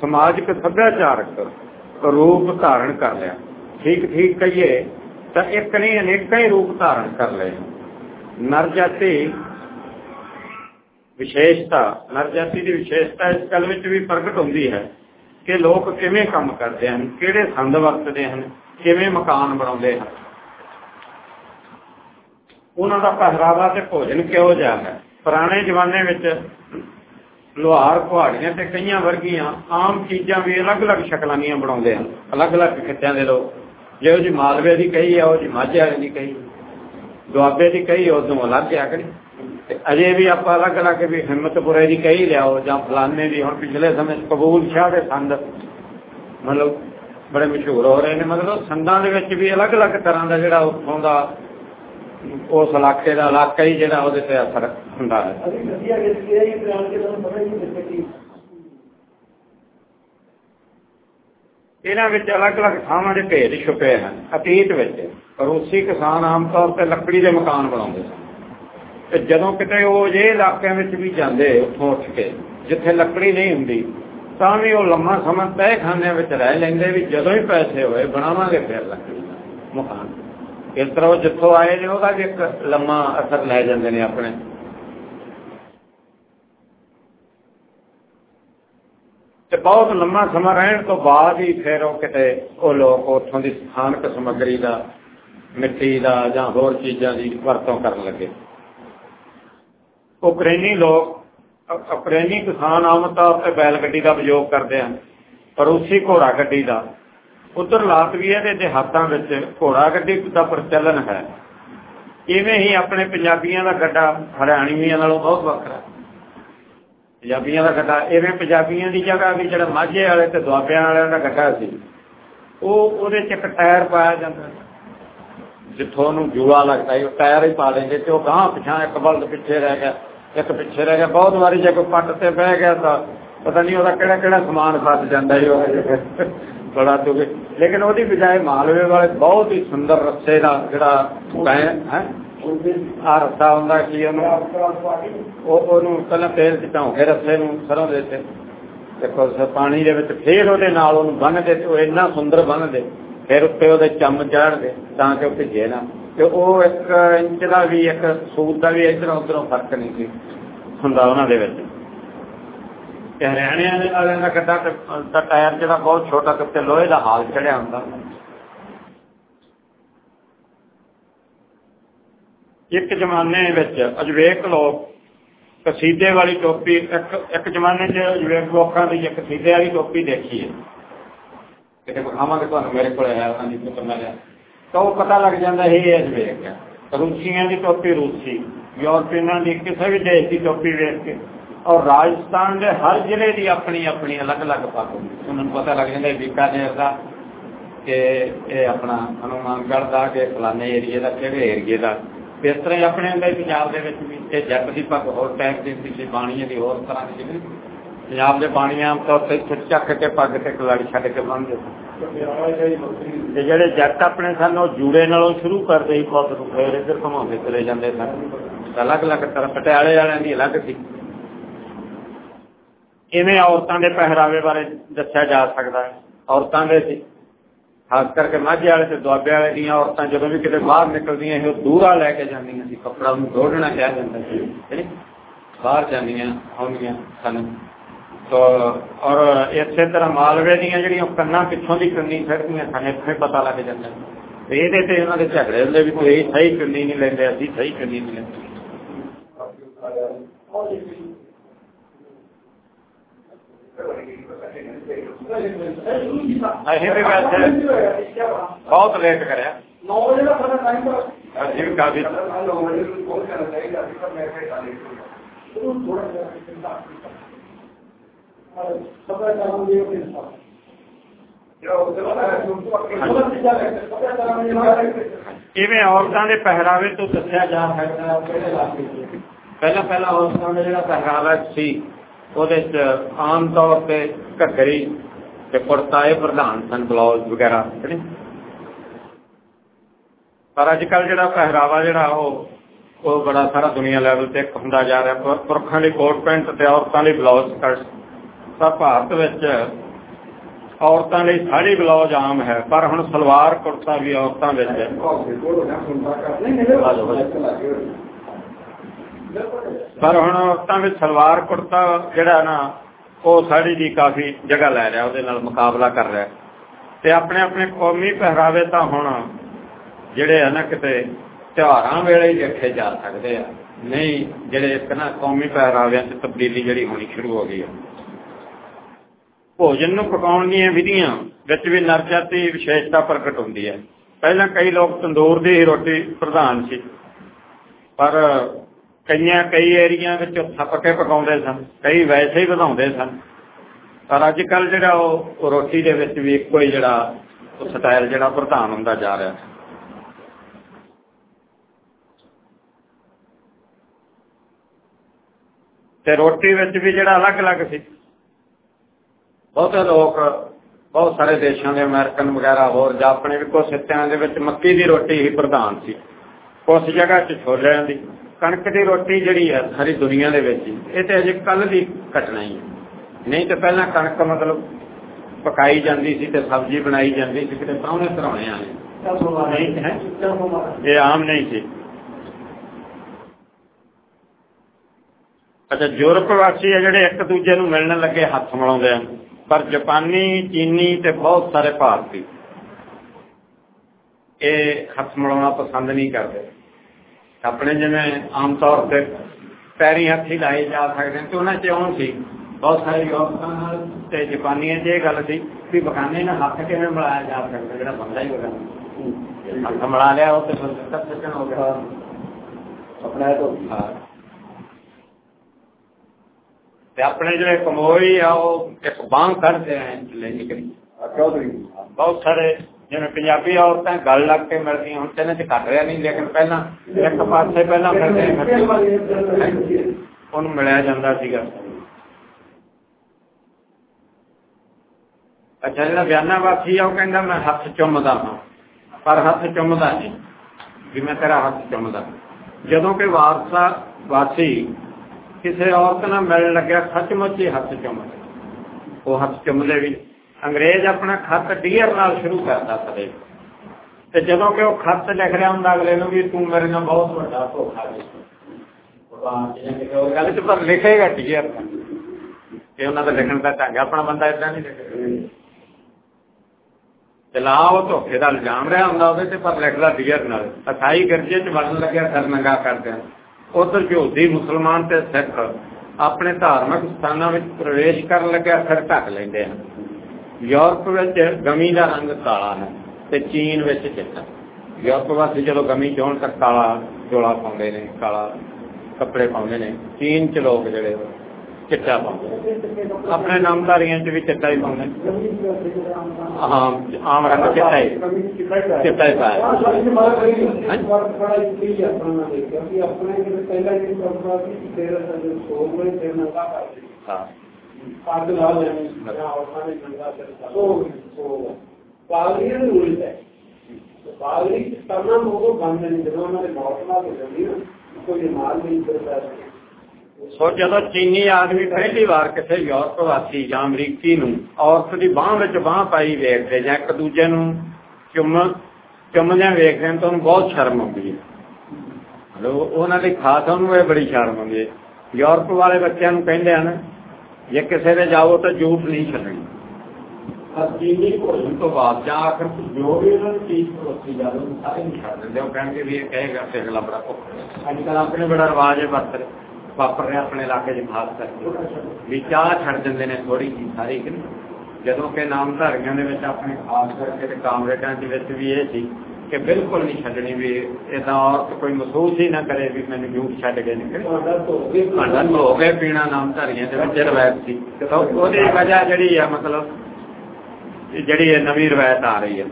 ਸਮਾਜਿਕ ਸੱਭਿਆਚਾਰਕ ਰੂਪ ਧਾਰਨ ਕਰ ਲਿਆ। ਠੀਕ ਠੀਕ ਕਹੀਏ ਤਾਂ ਇੱਕ ਨਹੀਂ, ਅਨੇਕਾਂ ਹੀ ਰੂਪ ਧਾਰਨ ਕਰ ਲਏ। ਨਰਜਾਤੀ ਵਿਸ਼ੇਸ਼ਤਾ ਨਰਜਾਤੀ ਦੀ ਵਿਸ਼ੇਸ਼ਤਾ ਇਸ ਗੱਲ ਵਿੱਚ ਵੀ ਪ੍ਰਗਟ ਹੁੰਦੀ ਹੈ ਕਿ ਲੋਕ ਕਿਵੇਂ ਕੰਮ ਕਰਦੇ ਹਨ, ਕਿਹੜੇ ਸੰਦ ਵਰਤਦੇ ਹਨ, ਕਿਵੇਂ ਮਕਾਨ ਬਣਾਉਂਦੇ ਹਨ। ਉਹਨਾਂ ਦਾ ਪਹਿਰਾਵਾ ਤੇ ਭੋਜਨ ਕਿਹੋ ਜਿਹਾ ਹੈ? ਪੁਰਾਣੇ ਜ਼ਮਾਨੇ ਵਿੱਚ ਲੋਹਾਰ ਕੁਹਾੜੀਆਂ ਤੇ ਕਈਆਂ ਵਰਗੀਆਂ ਆਮ ਚੀਜ਼ਾਂ ਵੀ ਅਲੱਗ-ਅਲੱਗ ਸ਼ਕਲਾਂ ਦੀਆਂ ਬਣਾਉਂਦੇ ਹਨ। ਅਲੱਗ-ਅਲੱਗ ਖਿੱਤਿਆਂ ਦੇ ਲੋਕ। ਜਿਹੋ ਜੀ ਮਾਲਵੇ ਦੀ ਕਹੀ ਆ, ਉਹ ਜੀ ਮਾਝੇ ਵਾਲੇ ਦੀ ਕਹੀ। ਦੁਆਬੇ ਦੀ ਕਹੀ ਉਦੋਂ ਅਲੱਗ ਆ ਕਰੀ ਤੇ ਅਜੇ ਵੀ ਆਪਾਂ ਅਲੱਗ-ਅਲੱਗ ਵੀ ਹਿੰਮਤਪੁਰੇ ਦੀ ਕਹੀ ਲਿਆਓ ਜਾਂ ਫਲਾਣੇ ਦੀ ਹੁਣ ਪਿਛਲੇ ਸਮੇਂ ਕਬੂਲ ਸ਼ਾਹ ਦੇ ਸੰਦ ਮਤਲਬ ਬੜੇ ਮਸ਼ਹੂਰ ਹੋ ਰਹੇ ਨੇ। ਮਤਲਬ ਸੰਦਾਂ ਦੇ ਵਿੱਚ ਵੀ ਅਲੱਗ-ਅਲੱਗ ਤਰ੍ਹਾਂ ਦਾ ਜਿਹੜਾ ਉੱਥੋਂ ਦਾ ਉਸ ਇਲਾਕੇ ਦਾ ਇਲਾਕਾ ਹੀ ਜਿਹੜਾ ਉਹਦੇ ਤੇ ਅਸਰ ਹੁੰਦਾ ਹੈ। ਇਹਨਾਂ ਵਿੱਚ ਅਲੱਗ-ਅਲੱਗ ਥਾਵਾਂ ਦੇ ਭੇਦ ਛੁਪੇ ਹਨ। ਅਤੀਤ ਵਿੱਚ ਰੂਸੀ ਕਿਸਾਨ ਆਮ ਤੌਰ ਤੇ ਲੱਕੜੀ ਦੇ ਮਕਾਨ ਬਣਾਉਂਦੇ ਸਨ। ਤੇ ਜਦੋਂ ਕਿਤੇ ਉਹ ਜੇ ਇਲਾਕਿਆਂ ਵਿੱਚ ਵੀ ਜਾਂਦੇ, ਉੱਥੋਂ ਉੱਠ ਕੇ, ਜਿੱਥੇ ਲੱਕੜੀ ਨਹੀਂ ਹੁੰਦੀ, ਤਾਂ ਵੀ ਉਹ ਲੰਮਾ ਸਮਾਂ ਤੈ ਖਾਨਿਆਂ ਵਿੱਚ ਰਹਿ ਲੈਂਦੇ ਵੀ ਜਦੋਂ ਹੀ ਪੈਸੇ ਹੋਏ, ਬਣਾਵਾਂਗੇ ਫਿਰ ਲੱਕੜੀ ਦਾ ਮਕਾਨ। ਇਸ ਤਰ੍ਹਾਂ ਜਿੱਥੋਂ ਆਏ ਨੇ, ਉਹਦਾ ਵੀ ਇੱਕ ਲੰਮਾ ਅਸਰ ਲੈ ਜਾਂਦੇ ਨੇ ਆਪਣੇ। ਤੇ ਬਹੁਤ ਲੰਮਾ ਸਮਾਂ ਰਹਿਣ ਤੋਂ ਬਾਅਦ ਹੀ ਫਿਰ ਉਹ ਕਿਤੇ ਉਹ ਲੋਕ ਉੱਥੋਂ ਦੀ ਸਥਾਨਕ ਸਮੱਗਰੀ ਦਾ, ਮਿੱਟੀ ਦਾ ਜਾਂ ਹੋਰ ਚੀਜ਼ਾਂ ਦੀ ਵਰਤੋਂ ਕਰਨ ਲੱਗੇ। ਉਕਰੇਨੀ ਲੋਕ ਉਕਰੇਨੀ ਕਿਸਾਨ ਆਮ ਤੌਰ ਤੇ ਬੈਲ ਗੱਡੀ ਦਾ ਉਪਯੋਗ ਕਰਦੇ ਹਨ ਰੂਸੀ ਘੋੜਾ ਗੱਡੀ ਦਾ। ਉਧਰ ਲਾਤਵੀਆ ਦੇ ਦੇਹਾਤਾਂ ਵਿੱਚ ਘੋੜਾ ਗੱਡੀ ਦਾ ਪ੍ਰਚਲਨ ਹੈ। ਇਵੇਂ ਹੀ ਆਪਣੇ ਪੰਜਾਬੀਆਂ ਦਾ ਗੱਡਾ ਹਰਿਆਣਵੀਆਂ ਨਾਲੋਂ ਬਹੁਤ ਵੱਖਰਾ ਪੰਜਾਬੀਆਂ ਦਾ ਗੱਡਾ ਇਵੇਂ ਪੰਜਾਬੀਆਂ ਦੀ ਜਗ੍ਹਾ ਵੀ ਜਿਹੜਾ ਮਾਝੇ ਵਾਲੇ ਤੇ ਦੁਆਬਿਆਂ ਵਾਲਿਆਂ ਦਾ ਗੱਡਾ ਸੀ, ਉਹ ਉਹਦੇ ਚ ਇੱਕ ਟਾਇਰ ਪਾਇਆ ਜਾਂਦਾ ਜਿੱਥੋਂ ਉਹਨੂੰ ਜੂਆ ਲੱਗਦਾ ਉਹ ਟਾਇਰ ਹੀ ਪਾ ਲੈਂਦੇ ਤੇ ਉਹ ਗਾਂ ਪਿਛਾਂ ਇੱਕ ਬਲਦ ਪਿੱਛੇ ਰਹਿ ਗਿਆ, ਇੱਕ ਪਿੱਛੇ ਰਹਿ ਗਿਆ, ਬਹੁਤ ਵਾਰੀ ਜੇ ਕੋਈ ਪੱਟ ਤੇ ਬਹਿ ਗਿਆ ਤਾਂ ਪਤਾ ਨਹੀਂ ਉਹਦਾ ਕਿਹੜਾ ਕਿਹੜਾ ਸਮਾਨ ਫਸ ਜਾਂਦਾ ਹੈ ਉਹ। ਬੜਾ ਤੁਗੇ ਲੇਕਿਨ ਉਹਦੀ ਬਜਾਏ ਮਾਲਵੇ ਵਾਲੇ ਬਹੁਤ ਹੀ ਸੁੰਦਰ ਰਸਤੇ ਦਾ ਜਿਹੜਾ ਹੈ ਆ ਰੱਸਾ ਹੁੰਦਾ ਕੀ ਉਹਨੂੰ, ਉਹ, ਉਹਨੂੰ ਪਹਿਲਾਂ ਤੇਲ ਚ ਢਾਉ ਰਸਤੇ ਨੂੰ ਸਰੋਂ ਦੇ ਤੇ ਦੇਖੋ, ਪਾਣੀ ਦੇ ਵਿੱਚ ਫੇਰ ਉਹਦੇ ਨਾਲ ਉਹਨੂੰ ਬੰਨਦੇ ਤੇ ਉਹ ਇੰਨਾ ਸੁੰਦਰ ਬੰਨਦੇ ਫਿਰ ਉੱਤੇ ਉਹਦੇ ਚੰਮ ਚੜ੍ਹਦੇ, ਤਾਂ ਕਿ ਉਹ ਭਿੱਜੇ ਨਾ ਤੇ ਉਹ ਇੱਕ ਇੰਚ ਦਾ ਵੀ, ਇੱਕ ਸੂਤ ਦਾ ਵੀ ਇਧਰ ਉਧਰੋਂ ਫ਼ਰਕ ਨਹੀਂ ਸੀ ਹੁੰਦਾ ਉਹਨਾਂ ਦੇ ਵਿੱਚ। ਤੇ ਹਰਿਆਣਿਆਂ ਦੇ ਵਾਲਿਆਂ ਦਾ ਗੱਡਾ ਤਾਂ ਟਾਇਰ ਜਿਹੜਾ ਬਹੁਤ ਛੋਟਾ ਕਿਤੇ ਲੋਹੇ ਦਾ ਹਾਲ ਚੜਿਆ ਹੁੰਦਾ। ਇੱਕ ਜ਼ਮਾਨੇ ਵਿੱਚ ਅਜਵੇਕ ਲੋਕ, ਕਸੀਦੇ ਵਾਲੀ ਟੋਪੀ, ਇੱਕ ਇੱਕ ਜ਼ਮਾਨੇ 'ਚ ਅਜਵੇਕ ਲੋਕਾਂ ਦੀ ਇੱਕ ਕਸੀਦੇ ਵਾਲੀ ਟੋਪੀ ਦੇਖੀ ਹੈ। ਕਿਤੇ ਬਖਾਵਾਂਗੇ ਤੁਹਾਨੂੰ ਮੇਰੇ ਕੋਲ ਆਇਆ ਉਹਨਾਂ ਦੀ ਪੁੱਤਰ ਨਾਲ ਤਾਂ ਉਹ ਪਤਾ ਲੱਗ ਜਾਂਦਾ ਇਹ ਅਜਵੇਕ ਹੈ। ਰੂਸੀਆਂ ਦੀ ਟੋਪੀ ਰੂਸੀ, ਯੂਰਪੀਨਾਂ ਦੀ, ਕਿਸੇ ਵੀ ਦੇਸ਼ ਦੀ ਟੋਪੀ ਵੇਖ ਕੇ। ਔਰ ਰਾਜਸਥਾਨ ਦੇ ਹਰ ਜ਼ਿਲ੍ਹੇ ਦੀ ਆਪਣੀ ਆਪਣੀ ਅਲੱਗ-ਅਲੱਗ ਪੱਗ ਉਹਨਾਂ ਨੂੰ ਪਤਾ ਲੱਗ ਜਾਂਦਾ ਬੀਕਾਨੇਰ ਦਾ ਕਿ ਇਹ ਆਪਣਾ ਹਨੂਮਾਨਗੜ੍ਹ ਦਾ ਕਿ ਫਲਾਣੇ ਏਰੀਏ ਦਾ ਕਿਹੜੇ ਏਰੀਏ ਦਾ। ਇਸ ਤਰ੍ਹਾਂ ਆਪਣੇ ਅੰਦਰ ਪੰਜਾਬ ਦੇ ਵਿੱਚ ਵੀ ਤੇ ਜੱਟ ਦੀ ਪੱਗ ਹੋਰ ਟਾਈਪ ਦੀ ਸੀ, ਬਾਣੀਆਂ ਦੀ ਹੋਰ ਤਰ੍ਹਾਂ ਦੀ ਸੀ। ਪੰਜਾਬ ਦੇ ਬਾਣੀਆਂ ਆਮ ਤੌਰ ਤੇ ਚੱਕ ਕੇ, ਪੱਗ ਤੇ ਕਲਾੜੀ ਛੱਡ ਕੇ ਬੰਨ੍ਹਦੇ ਤੇ ਜਿਹੜੇ ਜੱਟ ਆਪਣੇ ਸਨ, ਉਹ ਜੂੜੇ ਨਾਲੋਂ ਸ਼ੁਰੂ ਕਰਦੇ ਸੀ ਪੱਗ ਨੂੰ ਫੇਰ ਇੱਧਰ ਘਮਾਉਂਦੇ ਚਲੇ ਜਾਂਦੇ ਸਨ। ਅਲੱਗ-ਅਲੱਗ ਤਰ੍ਹਾਂ, ਪਟਿਆਲੇ ਵਾਲਿਆਂ ਦੀ ਅਲੱਗ ਸੀ। ਇਵੇਂ ਔਰਤਾਂ ਦੇ ਪਹਿਰਾਵੇ ਬਾਰੇ ਦੱਸਿਆ ਜਾ ਸਕਦਾ ਹੈ। ਔਰਤਾਂ ਦੇ ਸੀ। ਖਾਸ ਕਰਕੇ ਮਾਝੇ ਵਾਲੇ ਤੇ ਦੁਆਬੇ ਵਾਲੇ ਦੀਆਂ ਔਰਤਾਂ, ਜਦੋਂ ਵੀ ਕਿਤੇ ਬਾਹਰ ਨਿਕਲਦੀਆਂ ਇਹ ਦੂਰਾ ਲੈ ਕੇ ਜਾਂਦੀਆਂ ਸੀ। ਕੱਪੜਾ ਨੂੰ ਦੋੜਨਾ ਕਿਹਾ ਜਾਂਦਾ ਸੀ। ਬਾਹਰ ਜਾਂਦੀਆਂ ਆਉਂਦੀਆਂ ਸਨ। ਤੋ ਔਰ ਇਸੇ ਤਰ੍ਹਾਂ ਮਾਲਵੇ ਦੀਆਂ ਜਿਹੜੀਆਂ ਕੰਨਾਂ ਪਿੱਛੋਂ ਦੀ ਕੰਨੀ ਫਿਰਦੀਆਂ ਸਨ ਇੱਥੇ ਪਤਾ ਲੱਗ ਜਾਂਦਾ ਤੇ ਇਹਦੇ ਤੇ ਉਹਨਾਂ ਦੇ ਝਗੜੇ ਹੁੰਦੇ ਵੀ ਕੋਈ ਸਹੀ ਕੰਨੀ ਨਹੀਂ ਲੈਂਦੇ ਅਸੀਂ ਸਹੀ ਕੰਨੀ ਨਹੀਂ ਲੈਂਦੇ ਅਸੀਂ ਵੀ ਵੈਸੇ ਬਹੁਤ ਲੇਟ ਕਰਿਆ 9 ਵਜੇ ਦਾ ਸਾਡਾ ਟਾਈਮ ਅਸੀਂ ਵੀ ਕਾਫੀ ਉਹ ਥੋੜਾ ਜਿਹਾ ਚਿੰਤਾ ਸਭਿਆਚਾਰਾਂ ਦੀ ਇਵੇਂ ਔਰਤਾਂ ਦੇ ਪਹਿਰਾਵੇ ਤੋਂ ਦੱਸਿਆ ਜਾ ਸਕਦਾ ਹੈ ਕਿਹੜੇ ਇਲਾਕੇ 'ਚ ਪਹਿਲਾਂ ਪਹਿਲਾਂ ਔਰਤਾਂ ਦਾ ਜਿਹੜਾ ਪਹਿਰਾਵਾ ਸੀ ਉਹਦੇ 'ਚ ਆਮ ਤੌਰ ਤੇ ਘੱਗਰੀ ਤੇ ਕੁੜਤਾ ਇਹ ਪ੍ਰਧਾਨ ਸਨ ਬਲਾਉਜ਼ ਵਗੈਰਾ ਨਹੀਂ ਪਰ ਅੱਜ ਕੱਲ ਜਿਹੜਾ ਪਹਿਰਾਵਾ ਜਿਹੜਾ ਉਹ ਉਹ ਬੜਾ ਸਾਰਾ ਦੁਨੀਆ ਲੈਵਲ ਤੇ ਇੱਕ ਹੁੰਦਾ ਜਾ ਰਿਹਾ ਪੁਰਖਾਂ ਦੀ ਕੋਟ ਪੈਂਟ ਤੇ ਔਰਤਾਂ ਦੀ ਬਲਾਉਜ਼ ਸਕਰਟ ਸਭ ਭਾਰਤ ਵਿੱਚ ਔਰਤਾਂ ਲਈ ਸਾੜੀ ਬਲਾਉਜ਼ ਆਮ ਹੈ, ਪਰ ਹੁਣ ਸਲਵਾਰ ਕੁੜਤਾ ਵੀ ਔਰਤਾਂ ਵਿੱਚ ਹੈ। ਪਰ ਹੁਣ ਔਰਤਾਂ ਵਿੱਚ ਸਲਵਾਰ ਕੁੜਤਾ ਜਿਹੜਾ ਨਾ, ਉਹ ਸਾੜੀ ਦੀ ਕਾਫੀ ਜਗ੍ਹਾ ਲੈ ਰਿਹਾ, ਉਹਦੇ ਨਾਲ ਮੁਕਾਬਲਾ ਕਰ ਰਿਹਾ। ਤੇ ਆਪਣੇ ਆਪਣੇ ਕੌਮੀ ਪਹਿਰਾਵੇ ਤਾਂ ਹੁਣ ਜਿਹੜੇ ਆ ਨਾ ਕਿਤੇ ਤਿਉਹਾਰਾਂ ਵੇਲੇ ਹੀ ਰੱਖੇ ਜਾ ਸਕਦੇ ਆ। ਨਹੀਂ, ਜਿਹੜੇ ਇੱਕ ਨਾ ਕੌਮੀ ਪਹਿਰਾਵਿਆਂ 'ਚ ਤਬਦੀਲੀ ਜਿਹੜੀ ਹੋਣੀ ਸ਼ੁਰੂ ਹੋ ਗਈ ਹੈ ਭੋਜਨ ਨੂੰ ਪਕਾਉਣ ਦੀਆਂ ਵਿਧੀਆਂ ਵਿੱਚ ਵੀ ਨਰਜਾਤੀ ਵਿਸ਼ੇਸ਼ਤਾ ਪ੍ਰਗਟ ਹੁੰਦੀ ਹੈ। ਪਹਿਲਾਂ ਕਈ ਲੋਕ ਤੰਦੂਰ ਦੀ ਰੋਟੀ ਪ੍ਰਧਾਨ ਸੀ, ਪਰ ਕਈਆਂ ਕਈ ਏਰੀਆ ਵਿੱਚ ਥੱਪ ਕੇ ਪਕਾਉਂਦੇ ਸਨ, ਕਈ ਵੈਸੇ ਹੀ ਵਧਾਉਂਦੇ ਸਨ। ਪਰ ਅੱਜ ਕੱਲ ਜਿਹੜਾ ਉਹ ਰੋਟੀ ਦੇ ਵਿੱਚ ਵੀ ਇੱਕੋ ਹੀ ਜਿਹੜਾ ਸਟਾਈਲ ਜਿਹੜਾ ਪ੍ਰਧਾਨ ਹੁੰਦਾ ਜਾ ਰਿਹਾ ਤੇ ਰੋਟੀ ਵਿੱਚ ਵੀ ਜਿਹੜਾ ਅਲੱਗ-ਅਲੱਗ ਸੀ। ਬਹੁਤੇ ਲੋਕ, ਬਹੁਤ ਸਾਰੇ ਦੇਸ਼ਾਂ ਦੇ ਅਮਰੀਕਨ ਵਗੈਰਾ ਹੋਰ ਜਾਂ ਆਪਣੇ ਵੀ ਕੁਝ ਹਿੱਸਿਆਂ ਦੇ ਵਿੱਚ ਮੱਕੀ ਦੀ ਰੋਟੀ ਹੀ ਪ੍ਰਧਾਨ ਸੀ। ਕੁਝ ਜਗ੍ਹਾ 'ਚ ਛੋਲਿਆਂ ਦੀ, ਕਣਕ ਦੀ ਰੋਟੀ ਜਿਹੜੀ ਹੈ ਸਾਰੀ ਦੁਨੀਆ ਦੇ ਵਿੱਚ ਇਹ ਤੇ ਅਜੇ ਕੱਲ ਦੀ ਘਟਨਾ ਹੀ ਹੈ। ਨਹੀਂ ਤੇ ਪਹਿਲਾਂ ਕਣਕ ਮਤਲਬ ਪਕਾਈ ਜਾਂਦੀ ਸੀ ਤੇ ਸਬਜ਼ੀ ਬਣਾਈ ਜਾਂਦੀ ਸੀ, ਕਿਤੇ ਸਾਹਮਣੇ ਧਰਾਉਣੇ ਆਣੇ ਇਹ ਆਮ ਨਹੀਂ ਸੀ। ਅੱਛਾ, ਯੂਰਪ ਵਾਸੀ ਆ ਜਿਹੜੇ ਇੱਕ ਦੂਜੇ ਨੂੰ ਮਿਲਣ ਲੱਗੇ ਹੱਥ ਮਿਲਾਉਂਦੇ ਆ ਪਰ ਜਾਪਾਨੀ ਚੀਨੀ ਤੇ ਬਹੁਤ ਸਾਰੇ ਭਾਰਤੀ ਇਹ ਹੱਥ ਮਿਲਾਉਣਾ ਪਸੰਦ ਨਹੀਂ ਕਰਦੇ। ਆਪਣੇ ਜਿਵੇਂ ਆਮ ਤੌਰ ਤੇ ਪੈਰੀ ਹੱਥੀ ਲਾਏ ਜਾ ਸਕਦੇ ਤੇ ਉਹਨਾਂ ਚ ਉਹ ਸੀ। ਬਹੁਤ ਸਾਰੇ ਯੂਰਪਾਂ ਨਾਲ ਤੇ ਜਾਪਾਨੀਆਂ 'ਚ ਇਹ ਗੱਲ ਸੀ ਵੀ ਬਗਾਨੇ ਨਾਲ ਹੱਥ ਕਿਵੇਂ ਮਿਲਾਇਆ ਜਾ ਸਕਦਾ ਜਿਹੜਾ ਬੰਦਾ ਹੀ ਹੋਗਾ ਹੱਥ ਮਿਲਾ ਲਿਆ ਉਹ ਤੇ ਸਭ ਸੱਚਣ ਹੋ ਗਿਆ। ਆਪਣਾ ਤੋਂ ਤੇ ਆਪਣੇ ਜਿਹੜੇ ਕਮੋਈ ਆ ਉਹ ਇੱਕ ਬਾਂਹ ਕਰਦੇ ਆ ਲੈ ਨਿਕਲੀ ਚੌਧਰੀ ਬਹੁਤ ਸਾਰੇ ਜਿਵੇਂ ਪੰਜਾਬੀ ਔਰਤਾਂ ਗੱਲ ਲੱਗ ਕੇ ਮਿਲਦੀਆਂ ਹੁਣ ਤੇ ਚ ਘਟ ਰਿਹਾ ਨਹੀਂ ਲੇਕਿਨ ਪਹਿਲਾਂ ਇੱਕ ਪਾਸੇ ਪਹਿਲਾਂ ਮਿਲਦੇ ਉਹਨੂੰ ਮਿਲਿਆ ਜਾਂਦਾ ਸੀਗਾ ਅੱਛਾ ਜਿਹੜਾ ਬਿਆਨਾ ਵਾਸੀ ਆ ਉਹ ਕਹਿੰਦਾ ਮੈਂ ਹੱਥ ਚੁੰਮਦਾ ਹਾਂ ਪਰ ਹੱਥ ਚੁੰਮਦਾ ਨਹੀਂ ਵੀ ਮੈਂ ਤੇਰਾ ਹੱਥ ਚੁੰਮਦਾ ਜਦੋਂ ਕਿ ਵਾਰਸਾ ਵਾਸੀ ਕਿਸੇ ਔਰਤ ਨਾਲ ਮਿਲਣ ਲੱਗਿਆ ਸੱਚਮੁੱਚ ਹੀ ਹੱਥ ਚੁੰਮਦਾ ਉਹ ਹੱਥ ਚੁੰਮਦੇ ਵੀ ਅੰਗਰੇਜ਼ ਆਪਣਾ ਖੱਤ ਡੀਅਰ ਨਾਲ ਸ਼ੁਰੂ ਕਰਦਾ ਸਦੇ ਤੇ ਜਦੋਂ ਕਿ ਉਹ ਖੱਤ ਲਿਖ ਰਿਹਾ ਹੁੰਦਾ ਅਗਲੇ ਨੂੰ ਵੀ ਤੂੰ ਮੇਰੇ ਨਾਲ ਬਹੁਤ ਵੱਡਾ ਧੋਖਾ ਕੀਤਾ ਉਹ ਗੱਲ ਤੇ ਪਰ ਲਿਖੇਗਾ ਡੀਅਰ ਤੇ ਉਹਨਾਂ ਦਾ ਲਿਖਣ ਦਾ ਢੰਗ ਆਪਣਾ ਬੰਦਾ ਇਦਾਂ ਨਹੀਂ ਲਿਖਦਾ ਚਲਾ ਉਹ ਧੋਖੇ ਦਾ ਇਲਜ਼ਾਮ ਰਿਹਾ ਹੁੰਦਾ ਉਹਦੇ ਤੇ ਪਰ ਲਿਖਦਾ ਡੀਅਰ ਨਾਲ ਅਥਾਈ ਗਰਜੇ ਚ ਵੜਨ ਲੱਗਿਆ ਸਰ ਨੰਗਾ ਕਰਦੇ ਆ ਉਧਰ ਯਹੂਦੀ ਮੁਸਲਮਾਨ ਤੇ ਸਿੱਖ ਆਪਣੇ ਧਾਰਮਿਕ ਸਥਾਨਾਂ ਵਿੱਚ ਪ੍ਰਵੇਸ਼ ਕਰਨ ਲੱਗਿਆ, ਫਿਰ ਢੱਕ ਲੈਂਦੇ ਹਨ। ਯੂਰਪ ਵਿੱਚ ਗਮੀ ਦਾ ਰੰਗ ਕਾਲਾ ਹੈ ਤੇ ਚੀਨ ਵਿੱਚ ਚਿੱਟਾ। ਯੂਰਪ ਵਾਸੀ ਜਦੋਂ ਗਮੀ ਚੋਣ ਤੱਕ ਕਾਲਾ ਜੋੜਾ ਪਾਉਂਦੇ ਨੇ, ਕਾਲਾ ਕੱਪੜੇ ਪਾਉਂਦੇ ਨੇ, ਚੀਨ ਚ ਲੋਕ ਜਿਹੜੇ ਚਿੱਟਾ ਪਾਉਂਦੇ ਆਪਣੇ ਨਾਮਧਾਰੀਆਂ ਚ ਵੀ ਚਿੱਟਾ ਹੀ ਪਾਉਂਦੇ ਹਾਂ ਆਮ ਰੰਗ ਚਿੱਟਾ ਹੀ ਚਿੱਟਾ ਹੀ ਪਾਇਆ ਹਾਂ ਪੱਗ ਲਾ ਲੈਣੀ ਜਾਂ ਔਰਤਾਂ ਨੇ ਮੰਗਾ ਕਰ ਉਹ ਪਾਗਲੀਆਂ ਨੂੰ ਉਲਟ ਹੈ ਪਾਗਲੀ ਕਰਨਾ ਉਹ ਬੰਦ ਨਹੀਂ ਜਦੋਂ ਉਹਨਾਂ ਦੇ ਮੌਤ ਨਾਲ ਹੋ ਜਾਂਦੀ ਨਾ ਕੋਈ ਮਾਲ ਨਹੀਂ ਕਰਦਾ ਸੋ ਜਦੋਂ ਚੀਨੀ ਆਦਮੀ ਪਹਿਲੀ ਵਾਰ ਕਿਸੇ ਯੂਰਪ ਵਾਸੀ ਜਾਂ ਅਮਰੀਕੀ ਨੂੰ ਔਰਤ ਦੀ ਬਾਹ ਵਿੱਚ ਬਾਹ ਪਾਈ ਵੇਖਦੇ ਜਾਂ ਇੱਕ ਦੂਜੇ ਨੂੰ ਚੁੰਮ, ਚੁੰਮਦਿਆਂ ਵੇਖਦੇ ਤਾਂ ਉਹਨੂੰ ਬਹੁਤ ਸ਼ਰਮ ਆਉਂਦੀ ਹੈ। ਹਲੋ, ਉਹਨਾਂ ਦੀ ਖਾਸ ਉਹਨੂੰ ਇਹ ਬੜੀ ਸ਼ਰਮ ਆਉਂਦੀ ਹੈ। ਯੂਰਪ ਵਾਲੇ ਬੱਚਿਆਂ ਨੂੰ ਕਹਿੰਦੇ ਹਨ, ਜੇ ਕਿਸੇ ਦੇ ਜਾਓ ਤਾਂ ਜੂਠ ਨਹੀਂ ਛੱਡਣੀ। ਚੀਨੀ ਭੋਜਨ ਤੋਂ ਬਾਅਦ ਜਾਂ ਆਖਰ ਜੋ ਵੀ ਉਹਨਾਂ ਨੂੰ ਚੀਜ਼ ਪਰੋਸੀ ਜਾਵੇ ਸਾਰੇ ਨਹੀਂ ਛੱਡ ਦਿੰਦੇ। ਉਹ ਕਹਿੰਦੇ ਵੀ ਇਹ ਕਹੇਗਾ ਤੇ ਬੜਾ ਭੁੱਖ। ਅੱਜ ਕੱਲ ਆਪਣੇ ਬੜਾ ਰਿਵਾਜ ਹੈ ਵਰਤ ਵਾਪਰ ਰਿਹਾ ਆਪਣੇ ਇਲਾਕੇ 'ਚ ਖਾਸ ਕਰਕੇ। ਵੀ ਚਾਹ ਛੱਡ ਦਿੰਦੇ ਨੇ ਥੋੜੀ ਜੀ ਸਾਰੀ ਕਿ ਜਦੋਂ ਕਿ ਨਾਮਧਾਰੀਆਂ ਦੇ ਵਿੱਚ ਆਪਣੇ ਖਾਸ ਕਰਕੇ ਤੇ ਕਾਮਰੇਟਾਂ ਦੇ ਵਿੱਚ ਵੀ ਇਹ ਸੀ ਕਿ ਬਿਲਕੁਲ ਨਹੀਂ ਛੱਡਣੀ ਵੀ ਇਦਾਂ ਔਰਤ ਕੋਈ ਮਹਿਸੂਸ ਹੀ ਨਾ ਕਰੇ ਵੀ ਮੈਨੂੰ ਝੂਠ ਛੱਡ ਕੇ ਨਿਕਲੇ ਭਾਂਡਾ ਧੋ ਕੇ ਪੀਣਾ। ਨਾਮ ਧਾਰੀਆਂ ਦੇ ਵਿੱਚ ਰਵਾਇਤ ਸੀ। ਤਾਂ ਉਹਦੀ ਵਜ੍ਹਾ ਜਿਹੜੀ ਆ ਮਤਲਬ ਜਿਹੜੀ ਇਹ ਨਵੀਂ ਰਵਾਇਤ ਆ ਰਹੀ ਹੈ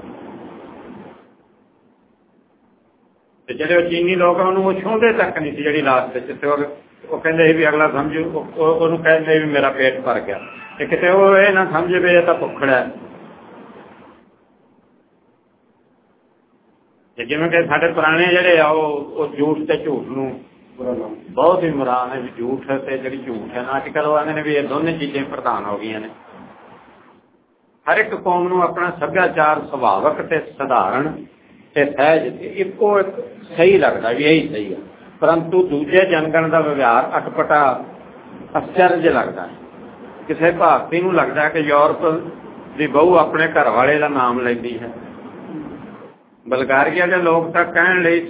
ਤੇ ਜਿਹੜੇ ਉਹ ਚੀਨੀ ਲੋਕ ਉਹਨੂੰ ਉਹ ਛੂੰਹਦੇ ਤੱਕ ਨਹੀਂ ਸੀ ਜਿਹੜੀ ਲਾਸਟ ਵਿੱਚ ਤੇ ਉਹ ਉਹ ਕਹਿੰਦੇ ਸੀ ਵੀ ਅਗਲਾ ਸਮਝੂ ਉਹਨੂੰ ਕਹਿੰਦੇ ਵੀ ਮੇਰਾ ਪੇਟ ਭਰ ਗਿਆ। ਤੇ ਕਿਤੇ ਉਹ ਇਹ ਨਾ ਸਮਝੇ ਵੀ ਇਹ ਤਾਂ ਭੁੱਖੜਾ ਹੈ। ਤੇ ਜਿਵੇਂ ਕਿ ਸਾਡੇ ਪੁਰਾਣੇ ਜਿਹੜੇ ਆ, ਉਹ ਝੂਠ ਤੇ ਝੂਠ ਨੂੰ ਬਹੁਤ ਹੀ ਮਰਾਨ ਹੈ ਵੀ ਝੂਠ ਤੇ ਜਿਹੜੀ ਝੂਠ ਹੈ ਨਾ ਅੱਜ ਕੱਲ੍ਹ ਆਂਦੇ ਨੇ ਵੀ ਇਹ ਦੋਨੇ ਚੀਜ਼ਾਂ ਪ੍ਰਧਾਨ ਹੋ ਗਈਆਂ ਨੇ। ਹਰ ਇੱਕ ਕੌਮ ਨੂੰ ਆਪਣਾ ਸੱਭਿਆਚਾਰ, ਸੁਭਾਵਕ ਤੇ ਸਧਾਰਨ ਤੇ ਸਹਿਜ ਇੱਕੋ ਇੱਕ ਸਹੀ ਲੱਗਦਾ ਵੀ ਇਹੀ ਸਹੀ ਹੈ ਪਰੰਤੂ ਦੂਜੇ ਜਨਗਣ ਦਾ ਵਿਵਹਾਰ ਅਟਪਟਾ ਅਸਚਰਜ ਲੱਗਦਾ ਹੈ। ਕਿਸੇ ਭਾਰਤੀ ਨੂੰ ਲੱਗਦਾ ਕਿ ਯੂਰਪ ਦੀ ਬਹੂ ਆਪਣੇ ਘਰ ਵਾਲੇ ਦਾ ਨਾਮ ਲੈਂਦੀ ਹੈ। ਬਲਗਾਰੀਆ ਦੇ ਲੋਕ ਤਾਂ ਕਹਿਣ ਲਈ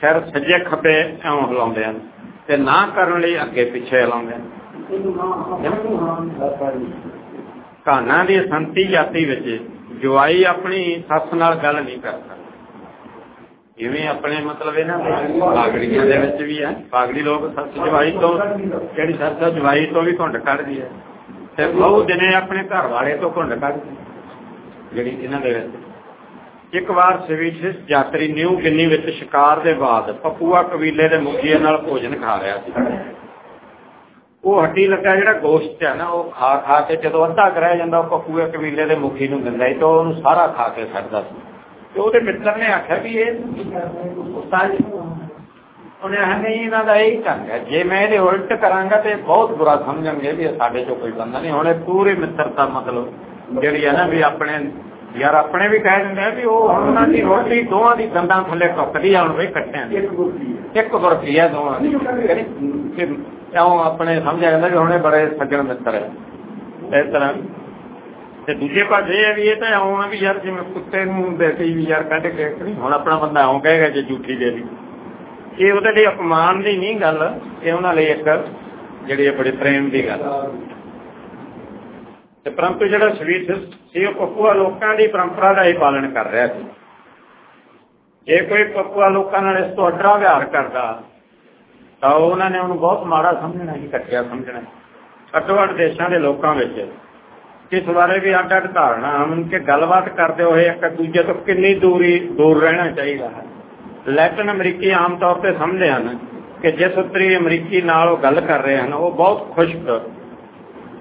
ਸਿਰ ਸੱਜੇ ਖੱਬੇ ਐਉਂ ਹਿਲਾਉਂਦੇ ਹਨ ਤੇ ਨਾ ਕਰਨ ਲਈ ਅੱਗੇ ਪਿੱਛੇ ਹਿਲਾਉਂਦੇ ਹਨ। ਕਾਨਾ ਦੀ ਸੰਤੀ ਜਾਤੀ ਵਿੱਚ ਜਵਾਈ ਆਪਣੀ ਸੱਸ ਨਾਲ ਗੱਲ ਨਹੀਂ ਕਰਦਾ। ਜਿਵੇਂ ਆਪਣੇ ਮਤਲਬ ਇਹਨਾਂ ਦੇ ਪਾਗੜੀਆਂ ਦੇ ਵਿੱਚ ਵੀ ਹੈ, ਪਾਗੜੀ ਲੋਕ ਸੱਸ ਜਵਾਈ ਤੋਂ, ਜਿਹੜੀ ਸੱਸ ਜਵਾਈ ਤੋਂ ਵੀ ਘੁੰਡ ਕੱਢਦੀ ਹੈ। ਤੇ ਉਹ ਦਿਨੇ ਆਪਣੇ ਘਰ ਵਾਲੇ ਤੋਂ ਘੁੰਡ ਕੱਢਦੀ ਜਿਹੜੀ ਇਹਨਾਂ ਦੇ ਵਿੱਚ। ਇੱਕ ਵਾਰ ਸਵੀਡਿਸ਼ ਯਾਤਰੀ ਨਿਊ ਗਿੰਨੀ ਵਿੱਚ ਸ਼ਿਕਾਰ ਦੇ ਬਾਅਦ ਪਪੂਆ ਕਬੀਲੇ ਦੇ ਮੁਖੀਏ ਨਾਲ ਭੋਜਨ ਖਾ ਰਿਹਾ ਸੀ। ਉਹ ਹੱਡੀ ਲੱਗਾ ਜਿਹੜਾ ਗੋਸ਼ਤ ਹੈ ਨਾ, ਉਹ ਖਾ ਖਾ ਕੇ ਜਦੋਂ ਅੱਧਾ ਕਰਿਆ ਜਾਂਦਾ, ਉਹ ਪਪੂਆ ਕਬੀਲੇ ਦੇ ਮੁਖੀ ਨੂੰ ਦਿੰਦਾ ਸੀ ਤੇ ਉਹਨੂੰ ਸਾਰਾ ਖਾ ਕੇ ਛੱਡਦਾ ਸੀ। ਤੇ ਉਹਦੇ ਮਿੱਤਰ ਨੇ ਆਖਿਆ ਵੀ ਇਹ ਉਹਨੇ ਆਖਿਆ ਨਹੀਂ ਇਹਨਾਂ ਦਾ ਇਹੀ ਢੰਗ ਹੈ। ਜੇ ਮੈਂ ਇਹਦੇ ਉਲਟ ਕਰਾਂਗਾ ਤੇ ਬਹੁਤ ਬੁਰਾ ਸਮਝਣਗੇ ਵੀ ਸਾਡੇ ਚੋਂ ਕੋਈ ਬੰਦਾ ਨਹੀਂ। ਹੁਣ ਪੂਰੀ ਮਿੱਤਰਤਾ ਮਤਲਬ ਜਿਹੜੀ ਹੈ ਨਾ ਵੀ ਆਪਣੇ ਯਾਰ ਆਪਣੇ ਵੀ ਕਹਿ ਦਿੰਦੇ ਆ ਵੀ ਉਹ ਉਹਨਾਂ ਦੀ ਰੋਟੀ ਦੋਵਾਂ ਦੀ ਦੰਦਾਂ ਥੱਲੇ ਟੁੱਕਦੀ ਆ ਹੁਣ ਵੀ ਦੀ। ਇੱਕ ਬੁਰਕੀ ਹੈ। ਦੋਵਾਂ ਦੀ। ਕਿਉਂ ਆਪਣੇ ਸਮਝਿਆ ਜਾਂਦਾ ਵੀ ਹੁਣੇ ਬੜੇ ਸੱਜਣ ਮਿੱਤਰ ਹੈ। ਇਸ ਤਰ੍ਹਾਂ ਤੇ ਦੂਜੇ ਪਾਸੇ ਇਹ ਵੀ ਇਹ ਤਾਂ ਆਉਂ ਵੀ ਯਾਰ ਜਿਵੇਂ ਕੁੱਤੇ ਨੂੰ ਦੇਤੀ ਵੀ ਯਾਰ ਕੱਢ ਕੇ ਹੁਣ ਆਪਣਾ ਬੰਦਾ ਆਉਂ ਕਹੇਗਾ ਜੇ ਝੂਠੀ ਦੇ ਦੀ। ਇਹ ਉਹਦੇ ਲਈ ਅਪਮਾਨ ਦੀ ਨਹੀਂ ਗੱਲ, ਇਹ ਉਹਨਾਂ ਲਈ ਇੱਕ ਜਿਹੜੀ ਬੜੇ ਪ੍ਰੇਮ ਦੀ ਗੱਲ। ਤੇ ਪਰੰਤੂ ਜਿਹੜਾ ਸਵੀਟ ਸੀ ਉਹ ਪਪੂਆ ਲੋਕਾਂ ਦੀ ਪਰੰਪਰਾ ਦਾ ਹੀ ਪਾਲਣ ਕਰ ਰਿਹਾ ਸੀ। ਜੇ ਕੋਈ ਪਪੂਆ ਲੋਕਾਂ ਨਾਲ ਇਸ ਤੋਂ ਅੱਡਰਾ ਵਿਹਾਰ ਕਰਦਾ, ਤਾਂ ਉਹਨਾਂ ਨੇ ਉਹਨੂੰ ਬਹੁਤ ਮਾੜਾ ਸਮਝਣਾ ਹੀ ਘਟਿਆ ਸਮਝਣਾ ਅੱਡੋ ਘੱਟ ਦੇਸ਼ਾਂ ਦੇ ਲੋਕਾਂ ਵਿੱਚ ਇਸ ਬਾਰੇ ਵੀ ਅੱਡ ਅੱਡ ਧਾਰਨਾ ਹਨ ਕਿ ਗੱਲਬਾਤ ਕਰਦੇ ਹੋਏ ਇੱਕ ਦੂਜੇ ਤੋਂ ਕਿੰਨੀ ਦੂਰੀ, ਦੂਰ ਰਹਿਣਾ ਚਾਹੀਦਾ ਹੈ। ਲੈਟਨ ਅਮਰੀਕੀ ਆਮ ਤੌਰ ਤੇ ਸਮਝਦੇ ਹਨ ਕਿ ਜਿਸ ਉੱਤਰੀ ਅਮਰੀਕੀ ਨਾਲ ਉਹ ਗੱਲ ਕਰ ਰਹੇ ਹਨ, ਉਹ ਬਹੁਤ ਖੁਸ਼ਕ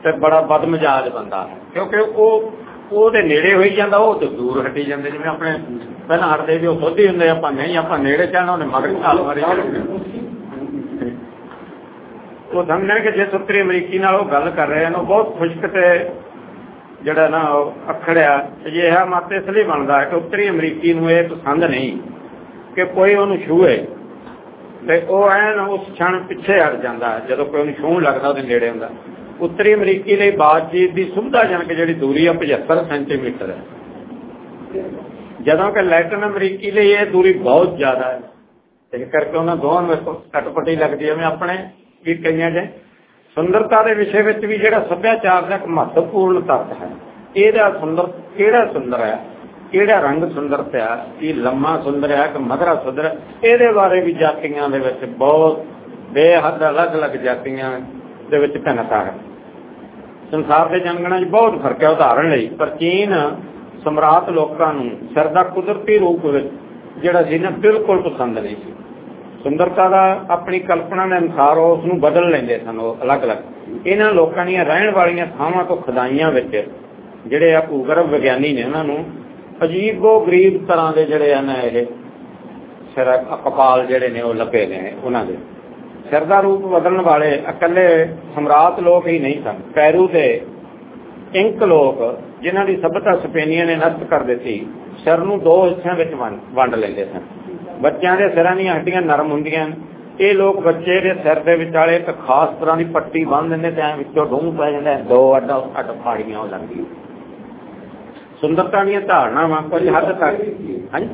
ਤੇ ਬੜਾ ਬਦਮਜਾਜ ਬੰਦਾ ਹੈ। ਕਿਉਂਕਿ ਉਹ, ਉਹਦੇ ਨੇੜੇ ਹੋਈ ਜਾਂਦਾ, ਉਹ ਤੋਂ ਦੂਰ ਹਟੀ ਜਾਂਦੇ, ਜਿਵੇਂ ਆਪਣੇ ਪਹਿਲਾਂ ਹਟਦੇ ਵੀ ਉਹ ਸੋਧੀ ਹੁੰਦੇ ਆਪਾਂ ਨਹੀਂ, ਆਪਾਂ ਨੇੜੇ ਚੱਲਣਾ, ਉਹਨੇ ਮਗਰ ਢਾਲ ਮਾਰੀ ਉਹ ਸਮਝਣ ਕਿ ਜੇ ਉੱਤਰੀ ਅਮਰੀਕੀ ਨਾਲ ਉਹ ਗੱਲ ਕਰ ਰਹੇ ਹਨ, ਉਹ ਬਹੁਤ ਖੁਸ਼ਕ ਤੇ ਜਿਹੜਾ ਨਾ ਅਖੜਿਆ, ਅਜਿਹਾ ਮਤ ਇਸ ਲਈ ਬਣਦਾ ਕਿ ਉੱਤਰੀ ਅਮਰੀਕੀ ਨੂੰ ਇਹ ਪਸੰਦ ਨਹੀਂ ਕਿ ਕੋਈ ਉਹਨੂੰ ਛੂਏ ਤੇ ਉਹ ਐਨ ਉਸ ਛਣ ਪਿੱਛੇ ਹਟ ਜਾਂਦਾ ਜਦੋਂ ਕੋਈ ਉਹਨੂੰ ਛੂਹਣ ਲੱਗਦਾ ਉਹਦੇ ਨੇੜੇ ਹੁੰਦਾ। ਉੱਤਰੀ ਅਮਰੀਕੀ ਲਈ ਬਾਤਚੀਤ ਦੀ ਸੁਵਿਧਾਜਨਕ ਜਿਹੜੀ ਦੂਰੀ ਆ 75 ਸੈਂਟੀਮੀਟਰ ਹੈ। ਜਦੋਂ ਕਿ ਲੈਟਨ ਅਮਰੀਕੀ ਲਈ ਇਹ ਦੂਰੀ ਬਹੁਤ ਜ਼ਿਆਦਾ ਹੈ। ਇਸ ਕਰਕੇ ਉਹਨਾਂ ਦੋਵਾਂ ਨੂੰ ਕਟਪਟੀ ਲੱਗਦੀ ਹੈ। ਮੈਂ ਆਪਣੇ ਵੀ ਕਈਆਂ ਦੇ ਸੁੰਦਰਤਾ ਦੇ ਵਿਸ਼ੇ ਵਿੱਚ ਵੀ ਜਿਹੜਾ ਸੱਭਿਆਚਾਰ ਦਾ ਇੱਕ ਮਹੱਤਵਪੂਰਨ ਤੱਤ ਹੈ। ਇਹਦਾ ਸੁੰਦਰ, ਕਿਹੜਾ ਸੁੰਦਰ ਹੈ? ਕਿਹੜਾ ਰੰਗ ਸੁੰਦਰ ਪਿਆ? ਇਹ ਲੰਮਾ ਸੁੰਦਰ ਹੈ ਕਿ ਮਧਰਾ ਸੁੰਦਰ ਇਹਦੇ ਬਾਰੇ ਵੀ ਜਾਤੀਆਂ ਦੇ ਵਿੱਚ ਬਹੁਤ ਬੇਹੱਦ ਅਲੱਗ-ਅਲੱਗ ਜਾਤੀਆਂ ਦੇ ਵਿੱਚ ਭਿੰਨਤਾ ਹੈ। ਸੰਸਾਰ ਦੇ ਜਨਗਣਾਂ 'ਚ ਬਹੁਤ ਫ਼ਰਕ ਹੈ ਉਦਾਹਰਣ ਲਈ ਪ੍ਰਾਚੀਨ ਸਮਰਾਟ ਲੋਕਾਂ ਨੂੰ ਸਿਰ ਦਾ ਕੁਦਰਤੀ ਰੂਪ ਵਿੱਚ ਜਿਹੜਾ ਸੀ ਨਾ ਬਿਲਕੁਲ ਪਸੰਦ ਨਹੀਂ ਸੀ। ਸੁੰਦਰਤਾ ਦਾ ਆਪਣੀ ਕਲਪਨਾ ਦੇ ਅਨੁਸਾਰ ਉਸ ਨੂੰ ਬਦਲ ਲੈਂਦੇ ਸਨ ਉਹ ਅਲੱਗ-ਅਲੱਗ। ਇਹਨਾਂ ਲੋਕਾਂ ਦੀਆਂ ਰਹਿਣ ਵਾਲੀਆਂ ਥਾਵਾਂ ਤੋਂ ਖਦਾਈਆਂ ਵਿੱਚ ਜਿਹੜੇ ਆ ਭੂਗਰਭ ਵਿਗਿਆਨੀ ਨੇ ਉਹਨਾਂ ਨੂੰ ਅਜੀਬੋ ਗਰੀਬ ਤਰ੍ਹਾਂ ਦੇ ਜਿਹੜੇ ਹਨ ਇਹ ਸਿਰ ਕਪਾਲ ਜਿਹੜੇ ਨੇ ਉਹ ਲੱਭੇ ਨੇ ਉਹਨਾਂ ਦੇ। ਸਿਰ ਦਾ ਰੂਪ ਬਦਲਣ ਵਾਲੇ ਇਕੱਲੇ ਸਮਰਾਟ ਲੋਕ ਹੀ ਨਹੀਂ ਸਨ। ਪੈਰੂ ਦੇ ਇੰਕ ਲੋਕ ਜਿਨ੍ਹਾਂ ਦੀ ਸਭਤਾ ਸਪੇਨੀਆਂ ਨੇ ਨਸ਼ਟ ਕਰ ਦਿੱਤੀ, ਸਿਰ ਨੂੰ ਦੋ ਹਿੱਸਿਆਂ ਵਿੱਚ ਵੰਡ ਲੈਂਦੇ ਸਨ। ਬੱਚਿਆਂ ਦੇ ਸਿਰਾਂ ਦੀਆਂ ਹੱਡੀਆਂ ਨਰਮ ਹੁੰਦੀਆਂ ਇਹ ਲੋਕ ਬੱਚੇ ਦੇ ਸਿਰ ਦੇ ਵਿਚਾਲੇ ਇੱਕ ਖਾਸ ਤਰ੍ਹਾਂ ਦੀ ਪੱਟੀ ਬੰਨ ਦਿੰਦੇ ਤੇ ਐ ਵਿੱਚੋਂ ਡੂੰਘ ਪੈ ਜਾਂਦਾ ਦੋ ਅੱਡ ਅੱਡ ਫਾੜੀਆਂ ਹੋ ਜਾਂਦੀਆਂ। ਸੁੰਦਰਤਾ ਦੀਆਂ ਧਾਰਨਾਵਾਂ ਕੁਝ ਹੱਦ ਤੱਕ। ਹਾਂਜੀ?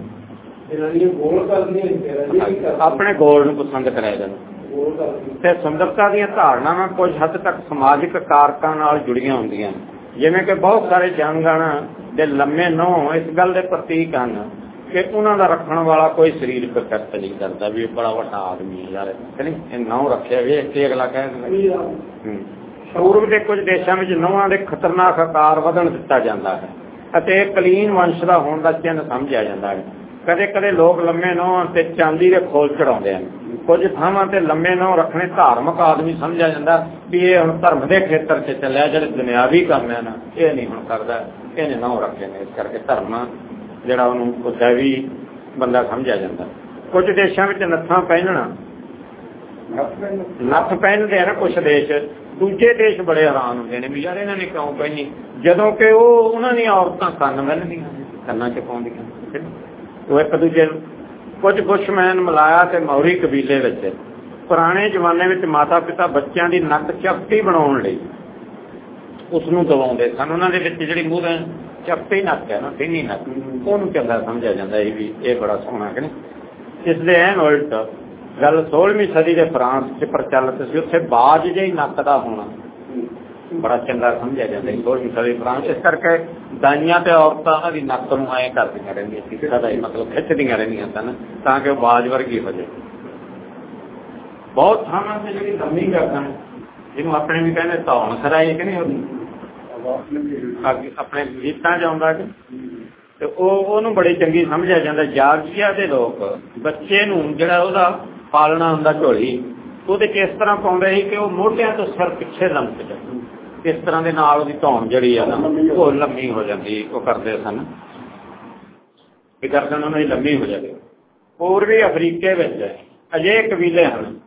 ਆਪਣੇ ਗੋਲ ਨੂੰ ਪਸੰਦ ਕਰਿਆ ਜਾਂਦਾ ਤੇ ਸੁੰਦਰਤਾ ਦੀਆਂ ਧਾਰਨਾਵਾਂ ਕੁਝ ਹੱਦ ਤੱਕ ਸਮਾਜਿਕ ਕਾਰਕਾਂ ਨਾਲ ਜੁੜੀਆਂ ਹੁੰਦੀਆਂ ਜਿਵੇਂ ਕਿ ਬਹੁਤ ਸਾਰੇ ਜੰਗਾਣਾ ਦੇ ਲੰਮੇ ਨੌ ਇਸ ਗੱਲ ਦੇ ਪ੍ਰਤੀਕ ਹਨ। ਕਿ ਉਹਨਾਂ ਦਾ ਰੱਖਣ ਵਾਲਾ ਕੋਈ ਸਰੀਰ ਪ੍ਰਕਟ ਨਹੀਂ ਕਰਦਾ ਵੀ ਬੜਾ ਵੱਡਾ ਆਦਮੀ ਹੈ ਯਾਰ ਨਹੀਂ? ਇਹ ਨਾਮ ਰੱਖਿਆ ਵੀ ਇੱਥੇ ਅਗਲਾ ਕਹਿੰਦਾ ਪੂਰਬ ਦੇ ਕੁਝ ਦੇਸ਼ਾਂ ਵਿੱਚ ਨਵਾਂ ਦੇ ਖਤਰਨਾਕ ਆਕਾਰ ਵਧਣ ਦਿੱਤਾ ਜਾਂਦਾ ਹੈ ਅਤੇ ਕਲੀਨ ਵੰਸ਼ ਦਾ ਹੋਣ ਦਾ ਚਿੰਨ ਸਮਝਿਆ ਜਾਂਦਾ ਹੈ। ਕਦੇ ਕਦੇ ਲੋਕ ਲੰਮੇ ਨੌਂ ਤੇ ਚਾਂਦੀ ਦੇ ਖੋਲ ਚੜਾਉਂਦੇ ਹਨ। ਕੁਝ ਥਾਵਾਂ ਤੇ ਲੰਮੇ ਨੌਂ ਰੱਖਣੇ ਧਾਰਮਿਕ ਆਦਮੀ ਸਮਝਿਆ ਜਾਂਦਾ ਵੀ ਇਹ ਹੁਣ ਧਰਮ ਦੇ ਖੇਤਰ 'ਚ ਚੱਲਿਆ ਜਿਹੜੇ ਦੁਨਿਆਵੀ ਕੰਮ ਹੈ ਨਾ ਇਹ ਨਹੀਂ ਹੁਣ ਕਰਦਾ। ਇਹਨੇ ਨੌਂ ਰੱਖੇ ਨੇ ਇਸ ਕਰਕੇ ਧਰਮ ਜਿਹੜਾ ਉਹਨੂੰ ਉੱਚਾ ਵੀ ਬੰਦਾ ਸਮਝਿਆ ਜਾਂਦਾ। ਕੁਝ ਦੇਸ਼ਾਂ ਵਿੱਚ ਨੱਥਾਂ ਪਹਿਨਣਾ। ਨੱਥ ਪਹਿਨਦੇ ਆ ਨਾ ਕੁਝ ਦੇਸ਼। ਦੂਜੇ ਦੇਸ਼ ਬੜੇ ਹੈਰਾਨ ਹੁੰਦੇ ਨੇ ਵੀ ਯਾਰ ਇਹਨਾਂ ਨੇ ਕਿਉਂ ਪਹਿਨੀ? ਜਦੋਂ ਕਿ ਉਹ ਉਹਨਾਂ ਦੀਆਂ ਔਰਤਾਂ ਕੰਨ ਬੰਨ੍ਹਦੀਆਂ ਕੰਨਾਂ 'ਚ ਪਾਉਂਦੀਆਂ ਉਹ ਇੱਕ ਦੂਜੇ ਨੂੰ ਕੁਝ ਬੁਸ਼ਮੈਨ ਮਲਾਇਆ ਤੇ ਮੌਰੀ ਕਬੀਲੇ ਵਿੱਚ, ਪੁਰਾਣੇ ਜ਼ਮਾਨੇ ਵਿੱਚ ਮਾਤਾ ਪਿਤਾ ਬੱਚਿਆਂ ਦੀ ਨੱਕ ਚਪਟੀ ਬਣਾਉਣ ਲਈ ਉਸ ਨੂੰ ਦਬਾਉਂਦੇ ਸਨ। ਉਹਨਾਂ ਦੇ ਵਿੱਚ ਜਿਹੜੀ ਮੂੰਹ ਹੈ ਚਪਟੀ ਹੈ ਨਾ ਸਿੰਨੀ ਨੱਕ। ਉਹਨੂੰ ਚੰਗਾ ਸਮਝਿਆ ਜਾਂਦਾ ਇਹ ਵੀ ਇਹ ਬੜਾ ਸੋਹਣਾ ਕਿ ਨਹੀਂ। ਇਸ ਦੇ ਐਨ ਉਲਟ ਗੱਲ 16ਵੀਂ ਸਦੀ ਦੇ ਫਰਾਂਸ 'ਚ ਪ੍ਰਚਲਿਤ ਸੀ, ਉੱਥੇ ਬਾਜ ਜਿਹੀ ਨੱਕ ਦਾ ਹੋਣਾ। ਬੜਾ ਚੰਗਾ ਸਮਝਿਆ ਜਾਂਦਾ ਹੈ 16ਵੀਂ ਸਦੀ ਫਰਾਂਸ ਇਸ ਕਰਕੇ ਦਾਈਆਂ ਤੇ ਔਰਤਾਂ ਦੀ ਨੱਕ ਨੂੰ ਐ ਕਰਦੀਆਂ ਰਹਿੰਦੀਆਂ ਸੀ ਸਦਾ ਹੀ ਮਤਲਬ ਖਿੱਚਦੀਆਂ ਰਹਿੰਦੀਆਂ ਸਨ, ਤਾਂ ਕਿ ਉਹ ਬਾਜ ਵਰਗੀ ਹੋ ਜਾਏ। ਬਹੁਤ ਥਾਵਾਂ ਤੇ ਜਿਹੜੀ ਲੰਮੀ ਗਰਦਨ ਜਿਹਨੂੰ ਆਪਣੇ ਵੀ ਕਹਿੰਦੇ ਧੌਣ ਖਰਾਈ ਕਿ ਨਹੀਂ ਉਹਦੀ। ਆਪਣੇ ਗੀਤਾਂ 'ਚ ਆਉਂਦਾ ਕਿ ਤੇ ਉਹ ਉਹਨੂੰ ਬੜੀ ਚੰਗੀ ਸਮਝਿਆ ਜਾਂਦਾ, ਜਾਗੀਆ ਦੇ ਲੋਕ, ਬੱਚੇ ਨੂੰ ਜਿਹੜਾ ਉਹਦਾ ਪਾਲਣਾ ਹੁੰਦਾ ਝੋਲੀ, ਉਹਦੇ ਕਿਸ ਤਰ੍ਹਾਂ ਪਾਉਂਦੇ ਸੀ ਕਿ ਉਹ ਮੋਢਿਆਂ ਤੋਂ ਸਿਰ ਪਿੱਛੇ ਲੰਮਕ ਜਾਂਦਾ ਇਸ ਤਰ੍ਹਾਂ ਦੇ ਨਾਲ ਉਹਦੀ ਧੌਣ ਜਿਹੜੀ ਆ ਨਾ, ਉਹ ਲੰਮੀ ਹੋ ਜਾਂਦੀ, ਉਹ ਕਰਦੇ ਸਨ। ਕਿ ਗਰਦਨ ਉਹਨਾਂ ਦੀ ਲੰਮੀ ਹੋ ਜਾਵੇ ਪੂਰਬੀ ਅਫਰੀਕੇ ਵਿੱਚ ਅਜੇ ਕਬੀਲੇ ਹਨ।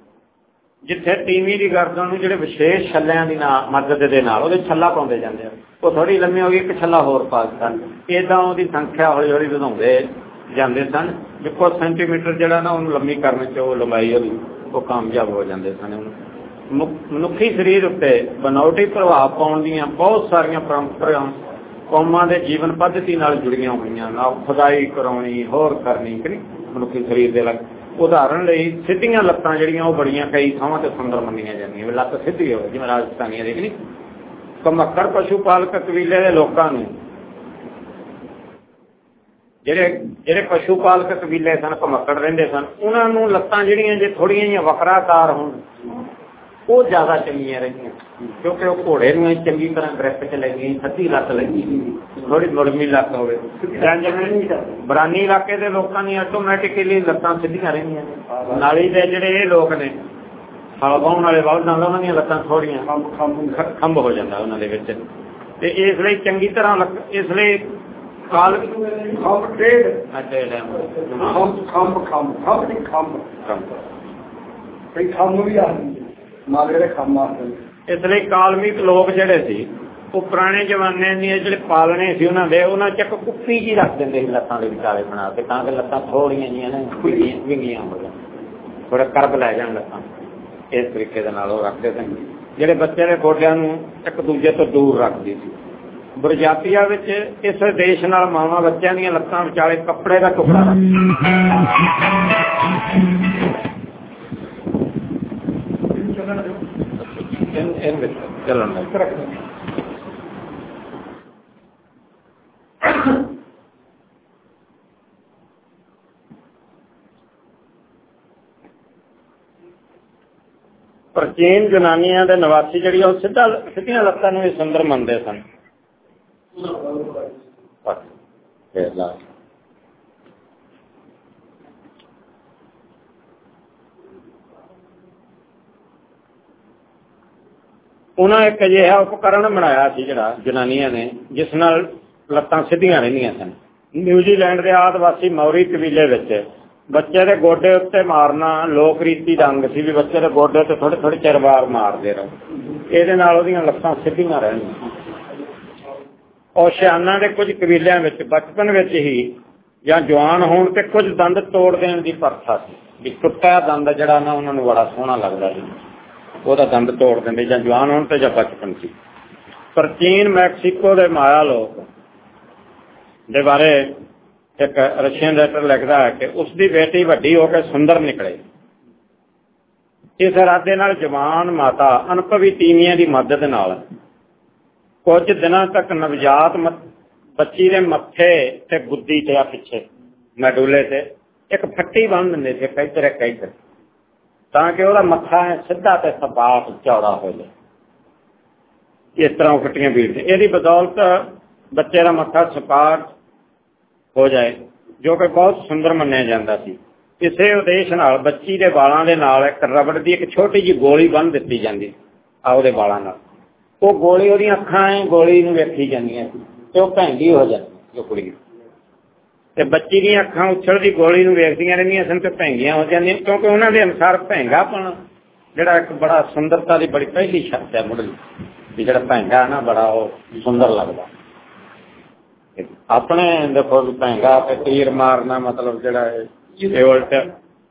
ਜਿੱਥੇ ਟੀਵੀ ਦੀ ਗਰਦਨ ਨੂੰ ਜਿਹੜੇ ਵਿਸ਼ੇਸ਼ ਛੱਲਿਆਂ ਦੀ ਮਦਦ ਦੇ ਨਾਲ ਉਹਦੇ ਛੱਲਾ ਪਾਉਂਦੇ ਜਾਂਦੇ ਆ। ਉਹ ਥੋੜੀ ਲੰਮੀ ਹੋ ਗਈ, ਇੱਕ ਛੱਲਾ ਹੋਰ ਪਾ ਦਿੱਤਾ। ਇਦਾਂ ਉਹਦੀ ਸੰਖਿਆ ਹੌਲੀ ਹੌਲੀ ਵਧਾਉਂਦੇ ਜਾਂਦੇ ਸਨ। ਜਿੱਕੋ ਸੈਂਟੀਮੀਟਰ ਜਿਹੜਾ ਨਾ, ਉਹਨੂੰ ਲੰਮੀ ਕਰਨ ਚ ਉਹ ਲੰਬਾਈ ਉਹਦੀ ਉਹ ਕਾਮਯਾਬ ਹੋ ਜਾਂਦੇ ਸਨ ਉਹਨੂੰ। ਮਨੁੱਖੀ ਸਰੀਰ ਉੱਤੇ ਬਨੌਟੀ ਪ੍ਰਭਾਵ ਪਾਉਣ ਦੀਆਂ ਬਹੁਤ ਸਾਰੀਆਂ ਪਰੰਪਰਾਵਾਂ ਕੌਮਾਂ ਦੇ ਜੀਵਨ ਪੱਧਤੀ ਨਾਲ ਜੁੜੀਆਂ ਹੋਈਆਂ ਨਾ। ਖੁਦਾਈ ਕਰਾਉਣੀ, ਹੋਰ ਕਰਨੀ, ਕਿ ਮਨੁੱਖੀ ਸਰੀਰ ਦੇ ਲੱਗ ਉਦਾਹਰਣ ਲਈ ਸਿੱਧੀਆਂ ਲੱਤਾਂ ਜਿਹੜੀਆਂ ਉਹ ਬੜੀਆਂ ਕਈ ਥਾਵਾਂ ਤੇ ਸੁੰਦਰ ਮੰਨੀਆਂ ਜਾਂਦੀਆਂ ਵੀ ਲੱਤ ਸਿੱਧੀ ਹੋਵੇ, ਜਿਵੇਂ ਰਾਜਸਥਾਨੀਆਂ ਦੇ ਨਹੀਂ? ਕਮੱਕਰ ਪਸ਼ੂ ਪਾਲਕ ਕਬੀਲੇ ਦੇ ਲੋਕਾਂ ਨੂੰ। ਜਿਹੜੇ ਜਿਹੜੇ ਪਸ਼ੂ ਪਾਲਕ ਕਬੀਲੇ ਸਨ ਕਮੱਕੜ ਰਹਿੰਦੇ ਸਨ, ਉਹਨਾਂ ਨੂੰ ਲੱਤਾਂ ਜਿਹੜੀਆਂ ਜੇ ਥੋੜੀਆਂ ਜਿਹੀਆਂ ਵਕਰਾਕਾਰ ਹੋਣ ਉਹ ਜ਼ਿਆਦਾ ਚੰਗੀਆਂ ਰਹਿੰਦੀਆਂ। ਕਿਉਂਕਿ ਉਹ ਘੋੜੇ ਨੂੰ ਚੰਗੀ ਤਰ੍ਹਾਂ ਗ੍ਰਿਪ ਚ ਲੱਗੀ ਸੱਤੀ ਲੱਤ ਲੱਗੀ ਥੋੜੀ ਮੁਰਮੀ ਲੱਤ ਹੋਵੇ। ਬਰਾਨੀ ਇਲਾਕੇ ਦੇ ਲੋਕਾਂ ਦੀ ਆਟੋਮੈਟਿਕਲੀ ਲੱਤਾਂ ਸਿੱਧੀਆਂ ਰਹਿੰਦੀਆਂ ਨੇ। ਨਾਲੀ ਦੇ ਜਿਹੜੇ ਇਹ ਲੋਕ ਨੇ ਹਲ ਪਾਉਣ ਵਾਲੇ ਬਲਦਾਂ ਦਾ ਉਹਨਾਂ ਦੀਆਂ ਲੱਤਾਂ ਥੋੜੀਆਂ ਖੰਭ ਹੋ ਜਾਂਦਾ ਉਹਨਾਂ ਦੇ ਵਿੱਚ। ਤੇ ਇਸ ਲਈ ਚੰਗੀ ਤਰ੍ਹਾਂ ਇਸ ਲਈ ਕਾਲ ਖੰਭ ਅੱਛਾ ਖੰਭ ਖੰਭ ਖੰਭ ਖੰਭ। ਖੰਭ ਖੰਭ। ਵੀ ਆ ਮਾਗਰੇ ਦੇ ਇਸ ਲਈ ਕਾਲਮਿਕ ਲੋਕ ਜਿਹੜੇ ਸੀ, ਉਹ ਪੁਰਾਣੇ ਜ਼ਮਾਨੇ ਦੀਆਂ ਜਿਹੜੇ ਪਾਲਣੇ ਸੀ ਉਹਨਾਂ ਦੇ, ਉਹਨਾਂ ਚ ਕੁੱਪੀ ਜੀ ਰੱਖ ਦਿੰਦੇ ਸੀ ਲੱਤਾਂ ਦੇ ਵਿਚਾਲੇ ਬਣਾ ਕੇ, ਤਾਂ ਕਿ ਲੱਤਾਂ ਥੋੜੀਆਂ ਜੀਆਂ ਨੇ ਵਿੰਗੀਆਂ ਹੋ ਜਾਣ। ਥੋੜਾ ਕਰਬ ਲੈ ਜਾਣ ਲੱਤਾਂ। ਇਸ ਤਰੀਕੇ ਦੇ ਨਾਲ ਉਹ ਰੱਖਦੇ ਸਨ। ਜਿਹੜੇ ਬੱਚੇ ਦੇ ਗੋਡਿਆਂ ਨੂੰ ਇੱਕ ਦੂਜੇ ਤੋਂ ਦੂਰ ਰੱਖਦੇ ਸੀ। ਬਰਜਾਤੀਆ ਵਿੱਚ ਇਸ ਦੇਸ਼ ਨਾਲ ਮਾਵਾਂ ਬੱਚਿਆਂ ਦੀਆਂ ਲੱਤਾਂ ਵਿਚਾਲੇ ਕੱਪੜੇ ਦਾ ਟੁਕੜਾ ਇਹਨਾਂ ਵਿੱਚ ਚੱਲਣ ਲੱਗ ਪ੍ਰਾਚੀਨ ਜਨਾਨੀਆਂ ਦੇ ਨਿਵਾਸੀ ਜਿਹੜੀ ਉਹ ਸਿੱਧਾ ਸਿੱਧੀਆਂ ਲੱਤਾਂ ਨੂੰ ਹੀ ਸੁੰਦਰ ਮੰਨਦੇ ਸਨ। ਉਹਨਾਂ ਇੱਕ ਅਜਿਹਾ ਉਪਕਰਣ ਬਣਾਇਆ ਸੀ ਜਿਹੜਾ ਜਨਾਨੀਆਂ ਨੇ, ਜਿਸ ਨਾਲ ਲੱਤਾਂ ਸਿੱਧੀਆਂ ਰਹਿੰਦੀਆਂ ਸਨ। ਨਿਊਜ਼ੀਲੈਂਡ ਦੇ ਆਦਿਵਾਸੀ ਮੌਰੀ ਕਬੀਲੇ ਵਿੱਚ ਬੱਚੇ ਦੇ ਗੋਡੇ ਉੱਤੇ ਮਾਰਨਾ ਲੋਕ ਰੀਤੀ ਦਾ ਅੰਗ ਸੀ ਵੀ ਬੱਚੇ ਦੇ ਗੋਡੇ ਤੇ ਥੋੜੇ ਥੋੜੇ ਚਿਰ ਵਾਰ ਮਾਰਦੇ ਰਹੋ। ਇਹਦੇ ਨਾਲ ਉਹਦੀਆਂ ਲੱਤਾਂ ਸਿੱਧੀਆਂ ਰਹਿਣਗੀਆਂ ਔਸ਼ਿਆਨਾ ਦੇ ਕੁਝ ਕਬੀਲਿਆਂ ਵਿੱਚ, ਬਚਪਨ ਵਿੱਚ ਹੀ ਜਾਂ ਜਵਾਨ ਹੋਣ ਤੇ ਕੁਝ ਦੰਦ ਤੋੜ ਦੇਣ ਦੀ ਪ੍ਰਥਾ ਸੀ। ਵੀ ਟੁੱਟਿਆ ਦੰਦ ਜਿਹੜਾ ਨਾ ਉਹਨਾਂ ਨੂੰ ਬੜਾ ਸੋਹਣਾ ਲੱਗਦਾ ਸੀ। ਉਹਦਾ ਦੰਦ ਤੋੜ ਦਿੰਦੇ ਜਾਂ ਜਵਾਨ ਹੋਣ ਤੇ ਜਾਂ ਬਚਪਨ ਸੀ ਪ੍ਰਾਚੀਨ ਮੈਕਸੀਕੋ ਦੇ ਮਾਇਆ ਲੋਕ ਦੇ ਬਾਰੇ ਇੱਕ ਰਸ਼ੀਅਨ ਲੈਟਰ ਲਿਖਦਾ ਹੈ ਕਿ ਉਸ ਦੀ ਬੇਟੀ ਵੱਡੀ ਹੋ ਕੇ ਸੁੰਦਰ ਨਿਕਲੇ। ਇਸ ਇਰਾਦੇ ਨਾਲ ਜਵਾਨ ਮਾਤਾ ਅਨੁਭਵੀ ਤੀਵੀਆਂ ਦੀ ਮਦਦ ਨਾਲ ਕੁਝ ਦਿਨਾਂ ਤੱਕ ਨਵਜਾਤ ਬੱਚੀ ਦੇ ਮੱਥੇ ਤੇ ਗੁੱਦੀ ਤੇ ਆ ਪਿੱਛੇ। ਮੈਡੂਲੇ ਤੇ ਇੱਕ ਫੱਟੀ ਬੰਨ ਦਿੰਦੇ ਸੀ, ਇੱਧਰ ਇੱਕ ਇੱਧਰ। ਤਾਂ ਕਿ ਉਹਦਾ ਮੱਥਾ ਸਿੱਧਾ ਤੇ ਸਪਾਟ ਚੌੜਾ ਹੋ ਜਾਏ। ਇਸ ਤਰ੍ਹਾਂ ਫੱਟੀਆਂ ਬੀੜਦੇ ਇਹਦੀ ਬਦੌਲਤ ਬੱਚੇ ਦਾ ਮੱਥਾ ਸਪਾਟ ਹੋ ਜਾਏ, ਜੋ ਕਿ ਬਹੁਤ ਸੁੰਦਰ ਮੰਨਿਆ ਜਾਂਦਾ ਸੀ। ਇਸੇ ਉਦੇਸ਼ ਨਾਲ ਬੱਚੀ ਦੇ ਵਾਲਾਂ ਦੇ ਨਾਲ ਇੱਕ ਰਬੜ ਦੀ ਇੱਕ ਛੋਟੀ ਜੀ ਗੋਲੀ ਬੰਨ ਦਿੱਤੀ ਜਾਂਦੀ ਆ ਉਹਦੇ ਵਾਲਾਂ ਨਾਲ। ਉਹ ਗੋਲੀ ਉਹਦੀਆਂ ਅੱਖਾਂ ਐ ਗੋਲੀ ਨੂੰ ਵੇਖੀ ਜਾਂਦੀਆਂ ਸੀ ਤੇ ਉਹ ਭੈਂਦੀ ਹੋ ਜਾਂਦੀ ਉਹ ਕੁੜੀ ਤੇ ਬੱਚੀ ਦੀਆਂ ਅੱਖਾਂ ਉਛਲਦੀ, ਗੋਲੀ ਨੂੰ ਵੇਖਦੀਆਂ ਰਹਿੰਦੀਆਂ ਸਨ ਤੇ ਭੈਂਗੀਆਂ ਹੋ ਜਾਂਦੀਆਂ ਕਿਉਂਕਿ ਉਹਨਾਂ ਦੇ ਅਨੁਸਾਰ ਭੈਂਗਾਪਣ ਜਿਹੜਾ ਇੱਕ ਬੜਾ ਸੁੰਦਰਤਾ ਦੀ ਬੜੀ ਪਹਿਲੀ ਸ਼ਰਤ ਹੈ ਮੁੱਢਲੀ, ਵੀ ਜਿਹੜਾ ਭੈਂਗਾ ਨਾ, ਬੜਾ ਉਹ ਸੁੰਦਰ ਲੱਗਦਾ। ਆਪਣੇ ਦੇਖੋ ਭੈਂਗਾ ਤੇ ਤੀਰ ਮਾਰਨਾ ਮਤਲਬ ਜਿਹੜਾ ਇਹ ਉਲਟ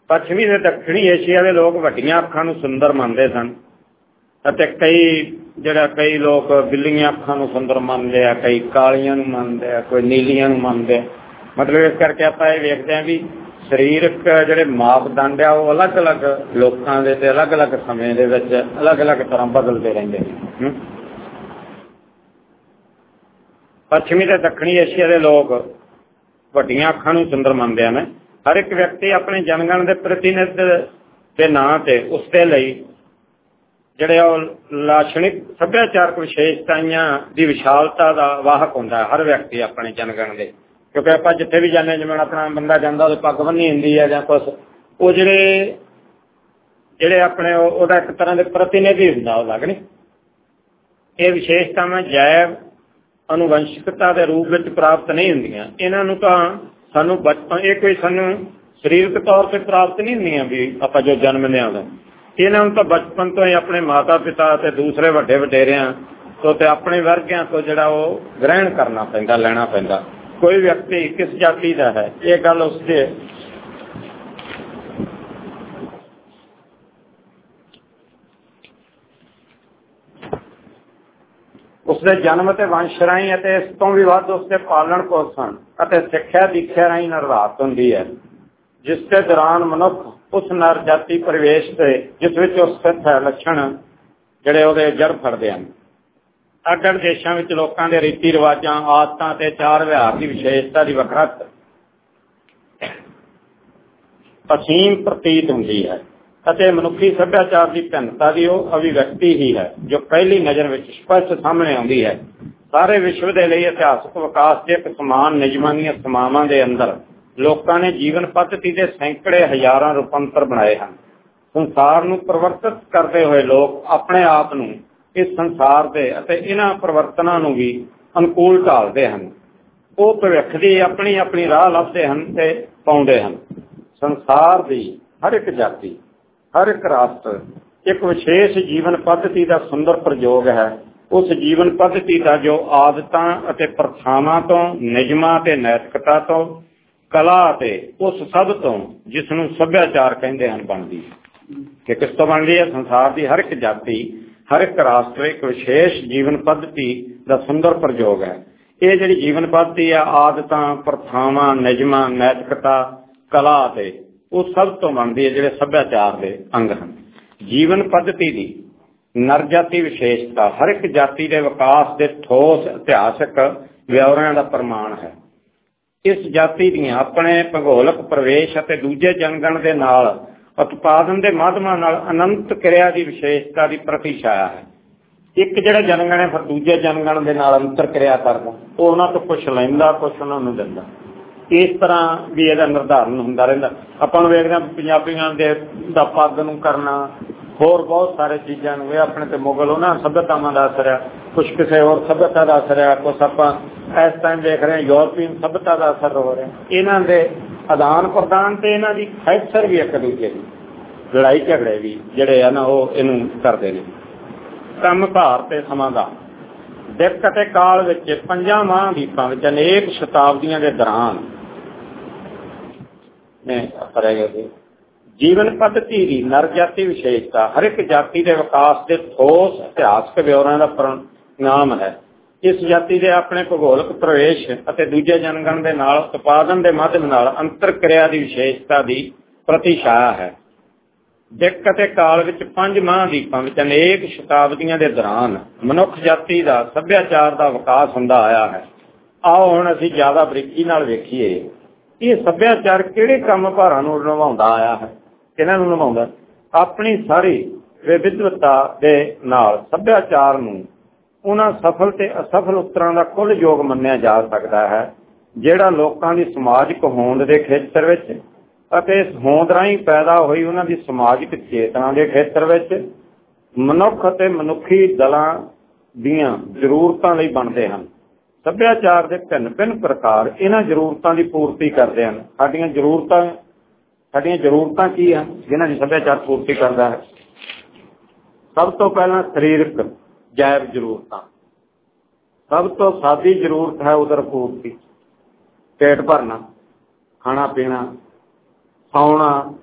ਪੱਛਮੀ ਤੇ ਦੱਖਣੀ ਏਸ਼ੀਆ ਦੇ ਲੋਕ ਵੱਡੀਆਂ ਅੱਖਾਂ ਨੂੰ ਸੁੰਦਰ ਮੰਨਦੇ ਸਨ ਅਤੇ ਕਈ ਜਿਹੜਾ ਕਈ ਲੋਕ ਬਿੱਲੀਆਂ ਅੱਖਾਂ ਨੂੰ ਸੁੰਦਰ ਮੰਨਦੇ ਆ, ਕਈ ਕਾਲੀਆਂ ਨੂੰ ਮੰਨਦੇ ਆ, ਕੋਈ ਨੀਲੀਆਂ ਨੂੰ ਮੰਨਦੇ ਆ। ਮਤਲਬ ਇਸ ਕਰਕੇ ਆਪਾਂ ਇਹ ਵੇਖਦੇ ਆ ਵੀ ਸਰੀਰਕ ਜਿਹੜੇ ਮਾਪਦੰਡ ਆ, ਉਹ ਅਲੱਗ-ਅਲੱਗ ਲੋਕਾਂ ਦੇ ਤੇ ਅਲੱਗ-ਅਲੱਗ ਸਮੇਂ ਦੇ ਵਿੱਚ ਅਲੱਗ-ਅਲੱਗ ਤਰ੍ਹਾਂ ਬਦਲਦੇ ਰਹਿੰਦੇ ਨੇ ਪੱਛਮੀ ਤੇ ਦੱਖਣੀ ਏਸ਼ੀਆ ਦੇ ਲੋਕ ਵੱਡੀਆਂ ਅੱਖਾਂ ਨੂੰ ਸੁੰਦਰ ਮੰਨਦੇ ਹਨ ਹਰ ਇੱਕ ਵਿਅਕਤੀ ਆਪਣੇ ਜਨਗਣ ਦੇ ਪ੍ਰਤੀਨਿਧ ਦੇ ਨਾਂ ਤੇ ਉਸ ਦੇ ਲਈ ਜਿਹੜੇ ਉਹ ਲਾਛਣਿਕ ਸੱਭਿਆਚਾਰਕ ਵਿਸ਼ੇਸ਼ਤਾਵਾਂ ਦੀ ਵਿਸ਼ਾਲਤਾ ਦਾ ਵਾਹਕ ਹੁੰਦਾ ਹਰ ਵਿਅਕਤੀ ਆਪਣੇ ਜਨਗਣ ਦੇ। ਕਿਉਂਕਿ ਆਪਾਂ ਜਿੱਥੇ ਵੀ ਜਾਂਦੇ ਜਿਵੇਂ ਆਪਣਾ ਬੰਦਾ ਜਾਂਦਾ, ਉਹਦੇ ਪੱਗ ਬੰਨੀ ਹੁੰਦੀ ਹੈ ਜਾਂ ਕੁਝ ਉਹ ਜਿਹੜੇ ਜਿਹੜੇ ਆਪਣੇ ਉਹਦਾ ਇੱਕ ਤਰ੍ਹਾਂ ਦੇ ਪ੍ਰਤੀਨਿਧੀ ਹੁੰਦਾ ਉਹ ਲੱਗਣੀ ਇਹ ਵਿਸ਼ੇਸ਼ਤਾਵਾਂ ਜੈਵ ਅਨੁਵੰਸ਼ਿਕਤਾ ਦੇ ਰੂਪ ਵਿੱਚ ਪ੍ਰਾਪਤ ਨਹੀਂ ਹੁੰਦੀਆਂ। ਇਹਨਾਂ ਨੂੰ ਤਾਂ ਸਾਨੂੰ ਬਚਪਨ, ਇਹ ਕੋਈ ਸਾਨੂੰ ਸਰੀਰਕ ਤੌਰ ਤੇ ਪ੍ਰਾਪਤ ਨਹੀਂ ਹੁੰਦੀਆਂ ਵੀ ਆਪਾਂ ਜੋ ਜਨਮ ਲਿਆਉਂਦੇ ਇਹਨਾਂ ਨੂੰ ਤਾਂ ਬਚਪਨ ਤੋਂ ਹੀ ਆਪਣੇ ਮਾਤਾ ਪਿਤਾ ਤੇ ਦੂਸਰੇ ਵੱਡੇ ਵਡੇਰਿਆਂ ਤੋਂ ਤੇ ਆਪਣੇ ਵਰਗਿਆਂ ਤੋਂ ਜਿਹੜਾ ਉਹ ਗ੍ਰਹਿਣ ਕਰਨਾ ਪੈਂਦਾ, ਲੈਣਾ ਪੈਂਦਾ। ਕੋਈ ਵਿਅਕਤੀ ਕਿਸ ਜਾਤੀ ਦਾ ਹੈ? ਇਹ ਗੱਲ ਉਸ ਦੇ ਉਸਦੇ ਜਨਮ ਤੇ ਵੰਸ਼ ਰਾਹੀਂ ਅਤੇ ਇਸ ਤੋਂ ਵੀ ਵੱਧ ਉਸਦੇ ਪਾਲਣ ਪੋਸ਼ਣ ਅਤੇ ਸਿੱਖਿਆ ਦੀਖਿਆ ਰਾਹੀਂ ਨਿਰਧਾਰਤ ਹੁੰਦੀ ਹੈ, ਜਿਸ ਦੇ ਦੌਰਾਨ ਮਨੁੱਖ ਉਸ ਨਰ ਜਾਤੀ ਪਰਿਵੇਸ਼ ਤੇ ਜਿਸ ਵਿੱਚ ਉਹ ਸਥਿਤ ਹੈ, ਲੱਛਣ ਜਿਹੜੇ ਉਹਦੇ ਜੜ ਫੜਦੇ ਹਨ। ਅੱਡ ਦੇਸ਼ਾਂ ਵਿੱਚ ਲੋਕਾਂ ਦੇ ਰੀਤੀ ਰਿਵਾਜਾਂ, ਆਦਤਾਂ ਤੇ ਚਾਰ ਵਿਹਾਰ ਦੀ ਵਿਸ਼ੇਸ਼ਤਾ ਦੀ ਵੱਖਰਤ। ਅਸੀਮ ਪ੍ਰਤੀਤ ਹੁੰਦੀ ਹੈ ਅਤੇ ਮਨੁੱਖੀ ਸੱਭਿਆਚਾਰ ਦੀ ਭਿੰਨਤਾ ਦੀ ਉਹ ਅਭਿਵਿਅਕਤੀ ਹੀ ਹੈ, ਜੋ ਪਹਿਲੀ ਨਜ਼ਰ ਵਿੱਚ ਸਪਸ਼ਟ ਸਾਹਮਣੇ ਆਉਂਦੀ ਹੈ। ਸਾਰੇ ਵਿਸ਼ਵ ਦੇ ਲਈ ਇਤਿਹਾਸਕ ਵਿਕਾਸ ਦੇ ਇੱਕ ਸਮਾਨ ਨਿਯਮਾਂ ਦੀਆਂ ਸਮਾਵਾਂ ਦੇ ਅੰਦਰ ਲੋਕਾਂ ਨੇ ਜੀਵਨ ਪੱਧਤੀ ਦੇ ਸੈਂਕੜੇ ਹਜ਼ਾਰਾਂ ਰੂਪਾਂਤਰ ਬਣਾਏ ਹਨ। ਸੰਸਾਰ ਨੂੰ ਪਰਿਵਰਤਿਤ ਕਰਦੇ ਹੋਏ ਲੋਕ ਆਪਣੇ ਆਪ ਨੂੰ ਇਸ ਸੰਸਾਰ ਦੇ ਅਤੇ ਇਹਨਾਂ ਪਰਿਵਰਤਨਾਂ ਨੂੰ ਵੀ ਅਨੁਕੂਲ ਢਾਲਦੇ ਹਨ। ਉਹ ਭਵਿੱਖ ਦੀ ਆਪਣੀ ਆਪਣੀ ਰਾਹ ਲੱਭਦੇ ਹਨ ਤੇ ਪਾਉਂਦੇ ਹਨ। ਸੰਸਾਰ ਦੀ ਹਰ ਇੱਕ ਜਾਤੀ, ਹਰ ਇੱਕ ਰਾਸ਼ਟਰ, ਇੱਕ ਵਿਸ਼ੇਸ਼ ਜੀਵਨ ਪੱਧਤੀ ਦਾ ਸੁੰਦਰ ਪ੍ਰਯੋਗ ਹੈ। ਉਸ ਜੀਵਨ ਪੱਧਤੀ ਦਾ ਜੋ ਆਦਤਾਂ ਅਤੇ ਪ੍ਰਥਾਵਾਂ ਤੋਂ, ਨਿਯਮਾਂ ਤੇ ਨੈਤਿਕਤਾ ਤੋਂ, ਕਲਾ ਤੇ ਉਸ ਸਭ ਤੋਂ ਜਿਸ ਨੂੰ ਸੱਭਿਆਚਾਰ ਕਹਿੰਦੇ ਹਨ ਬਣਦੀ ਕਿ ਕਿਸ ਤੋਂ ਬਣਦੀ ਹੈ? ਸੰਸਾਰ ਦੀ ਹਰ ਇੱਕ ਜਾਤੀ ਹਰ ਇੱਕ ਰਾਸ਼ਟਰ ਇੱਕ ਵਿਸ਼ੇਸ਼ ਜੀਵਨ ਪੱਧਤੀ ਦਾ ਸੁੰਦਰ ਪ੍ਰਯੋਗ ਹੈ। ਇਹ ਜਿਹੜੀ ਜੀਵਨ ਪੱਧਤੀ ਆ, ਆਦਤਾਂ, ਪ੍ਰਥਾਵਾਂ, ਨਿਯਮਾਂ, ਨੈਤਿਕਤਾ, ਕਲਾ ਤੇ ਉਹ ਸਭ ਤੋਂ ਬਣਦੀ ਹੈ ਜਿਹੜੇ ਸੱਭਿਆਚਾਰ ਦੇ ਅੰਗ ਹਨ। ਜੀਵਨ ਪੱਧਤੀ ਦੀ ਨਰ ਜਾਤੀ ਵਿਸ਼ੇਸ਼ਤਾ ਹਰ ਇੱਕ ਜਾਤੀ ਦੇ ਵਿਕਾਸ ਦੇ ਠੋਸ ਇਤਿਹਾਸਕ ਵਿਵਰਣਾਂ ਦਾ ਪ੍ਰਮਾਣ ਹੈ। ਇਸ ਜਾਤੀ ਦੀਆਂ ਆਪਣੇ ਭੂਗੋਲਿਕ ਪ੍ਰਵੇਸ਼ ਅਤੇ ਦੂਜੇ ਜਨਗਣ ਦੇ ਨਾਲ ਉਤਪਾਦਨ ਦੇ ਮਾਧਮਾਂ ਨਾਲ ਅਨੰਤ ਕਿਰਿਆ ਦੀ ਵਿਸ਼ੇਸ਼ਤਾ ਦੀ ਪ੍ਰਤੀਛਾਇਆ ਹੈ। ਇੱਕ ਜਿਹੜਾ ਜਨਗਣ ਹੈ, ਫਿਰ ਦੂਜੇ ਜਨਗਣ ਦੇ ਨਾਲ ਅੰਤਰ ਕਿਰਿਆ ਕਰਦਾ। ਉਹ ਉਹਨਾਂ ਤੋਂ ਕੁਝ ਲੈਂਦਾ ਕੁਝ ਉਹਨਾਂ ਨੂੰ ਦਿੰਦਾ। ਇਸ ਤਰ੍ਹਾਂ ਵੀ ਇਹਦਾ ਨਿਰਧਾਰਨ ਹੁੰਦਾ ਰਹਿੰਦਾ। ਆਪਾਂ ਨੂੰ ਵੇਖਦੇ ਪੰਜਾਬੀਆਂ ਦੇ ਦਾ ਪੱਗ ਨੂੰ ਕਰਨਾ, ਹੋਰ ਬਹੁਤ ਸਾਰੇ ਚੀਜ਼ਾਂ ਨੂੰ। ਇਹ ਆਪਣੇ ਤੇ ਮੁਗਲ ਉਹਨਾਂ ਸਭਿਅਤਾਵਾਂ ਦਾ ਅਸਰ ਹੈ ਕੁਝ ਕਿਸੇ ਹੋਰ ਸਭਿਅਤਾ ਦਾ ਅਸਰ ਹੈ ਕੁਝ ਆਪਾਂ ਇਸ ਟਾਈਮ ਦੇਖ ਰਹੇ ਹਾਂ, ਯੂਰਪੀਅਨ ਸਭਿਅਤਾ ਦਾ ਅਸਰ ਹੋ ਰਿਹਾ। ਇਹਨਾਂ ਦੇ ਆਦਾਨ ਪ੍ਰਦਾਨ ਤੇ ਇਹਨਾਂ ਦੀ ਖੈਸਰ ਵੀ ਇੱਕ ਦੂਜੇ ਦੀ। ਲੜਾਈ ਝਗੜੇ ਵੀ, ਜਿਹੜੇ ਆ ਨਾ, ਉਹ ਇਹਨੂੰ ਕਰਦੇ ਨੇ। ਕੰਮ ਭਾਰ ਤੇ ਸਮਾਂ ਦਾ। ਦਿੱਕ ਅਤੇ ਕਾਲ ਵਿੱਚ ਪੰਜਾਂ ਮਹਾਂਦੀਪਾਂ ਵਿੱਚ ਅਨੇਕ ਸ਼ਤਾਬਦੀਆਂ ਦੇ ਦੌਰਾਨ ਨੇ ਕਰੇਗਾ ਜੀ ਜੀਵਨ ਪੱਧਤੀ ਦੀ ਨਰ ਜਾਤੀ ਵਿਸ਼ੇਸ਼ਤਾ ਹਰ ਇੱਕ ਜਾਤੀ ਦੇ ਵਿਕਾਸ ਦੇ ਠੋਸ ਇਤਿਹਾਸਕ ਵਿਵਰਣ ਦਾ ਨਾਮ ਹੈ। ਇਸ ਜਾਤੀ ਦੇ ਆਪਣੇ ਭੂਗੋਲਿਕ ਪ੍ਰਵੇਸ਼ ਅਤੇ ਦੂਜੇ ਜਨਗਣ ਦੇ ਨਾਲ ਉਤਪਾਦਨ ਦੇ ਮਾਧਿਅਮ ਨਾਲ ਅੰਤਰ ਕਿਰਿਆ ਦੀ ਵਿਸ਼ੇਸ਼ਤਾ ਦੀ ਪ੍ਰਤੀਸ਼ਾਇਆ ਹੈ। ਦਿੱਕ ਅਤੇ ਕਾਲ ਵਿੱਚ ਪੰਜ ਮਹਾਂਦੀਪਾਂ ਵਿੱਚ ਅਨੇਕ ਸ਼ਤਾਬਦੀਆਂ ਦੇ ਦੌਰਾਨ ਮਨੁੱਖ ਜਾਤੀ ਦਾ ਸੱਭਿਆਚਾਰ ਦਾ ਵਿਕਾਸ ਹੁੰਦਾ ਆਇਆ ਹੈ। ਆਓ ਹੁਣ ਅਸੀਂ ਜ਼ਿਆਦਾ ਬਰੀਕੀ ਨਾਲ ਵੇਖੀਏ, ਇਹ ਸੱਭਿਆਚਾਰ ਕਿਹੜੇ ਕੰਮ ਭਾਰਾਂ ਨੂੰ ਨਿਭਾਉਂਦਾ ਆਇਆ ਹੈ? ਕਿਹਨਾਂ ਨੂੰ ਨਿਭਾਉਂਦਾ? ਆਪਣੀ ਸਾਰੀ ਵਿਵਿਧਤਾ ਦੇ ਨਾਲ ਸੱਭਿਆਚਾਰ ਨੂੰ ਉਹਨਾਂ ਸਫਲ ਤੇ ਅਸਫਲ ਉਤਰਾਂ ਦਾ ਕੁੱਲ ਯੋਗ ਮੰਨਿਆ ਜਾ ਸਕਦਾ ਹੈ, ਜਿਹੜਾ ਲੋਕਾਂ ਦੀ ਸਮਾਜਿਕ ਹੋਂਦ ਦੇ ਖੇਤਰ ਵਿੱਚ ਅਤੇ ਇਸ ਹੋਂਦ ਰਾਹੀਂ ਪੈਦਾ ਹੋਈ ਉਹਨਾਂ ਦੀ ਸਮਾਜਿਕ ਚੇਤਨਾ ਦੇ ਖੇਤਰ ਵਿੱਚ ਮਨੁੱਖ ਅਤੇ ਮਨੁੱਖੀ ਦਲਾਂ ਦੀਆਂ ਜ਼ਰੂਰਤਾਂ ਲਈ ਬਣਦੇ ਹਨ। ਸੱਭਿਆਚਾਰ ਦੇ ਭਿੰਨ ਭਿੰਨ ਪ੍ਰਕਾਰ ਇਹਨਾਂ ਜ਼ਰੂਰਤਾਂ ਦੀ ਪੂਰਤੀ ਕਰਦੇ ਹਨ। ਸਾਡੀਆਂ ਜ਼ਰੂਰਤਾਂ ਸਾਡੀਆਂ ਜ਼ਰੂਰਤਾਂ ਕੀ ਹਨ? ਜਿਨ੍ਹਾਂ ਦੀ ਸੱਭਿਆਚਾਰ ਪੂਰਤੀ ਕਰਦਾ ਹੈ। ਸਭ ਤੋਂ ਪਹਿਲਾਂ ਸਰੀਰਕ ਜੈਵ ਜ਼ਰੂਰਤਾਂ। ਸਭ ਤੋਂ ਸਾਦੀ ਜ਼ਰੂਰਤ ਹੈ ਉਦਰ ਪੂਰਤੀ ਪੇਟ ਭਰਨਾ, ਖਾਣਾ ਪੀਣਾ, ਸੌਣਾ,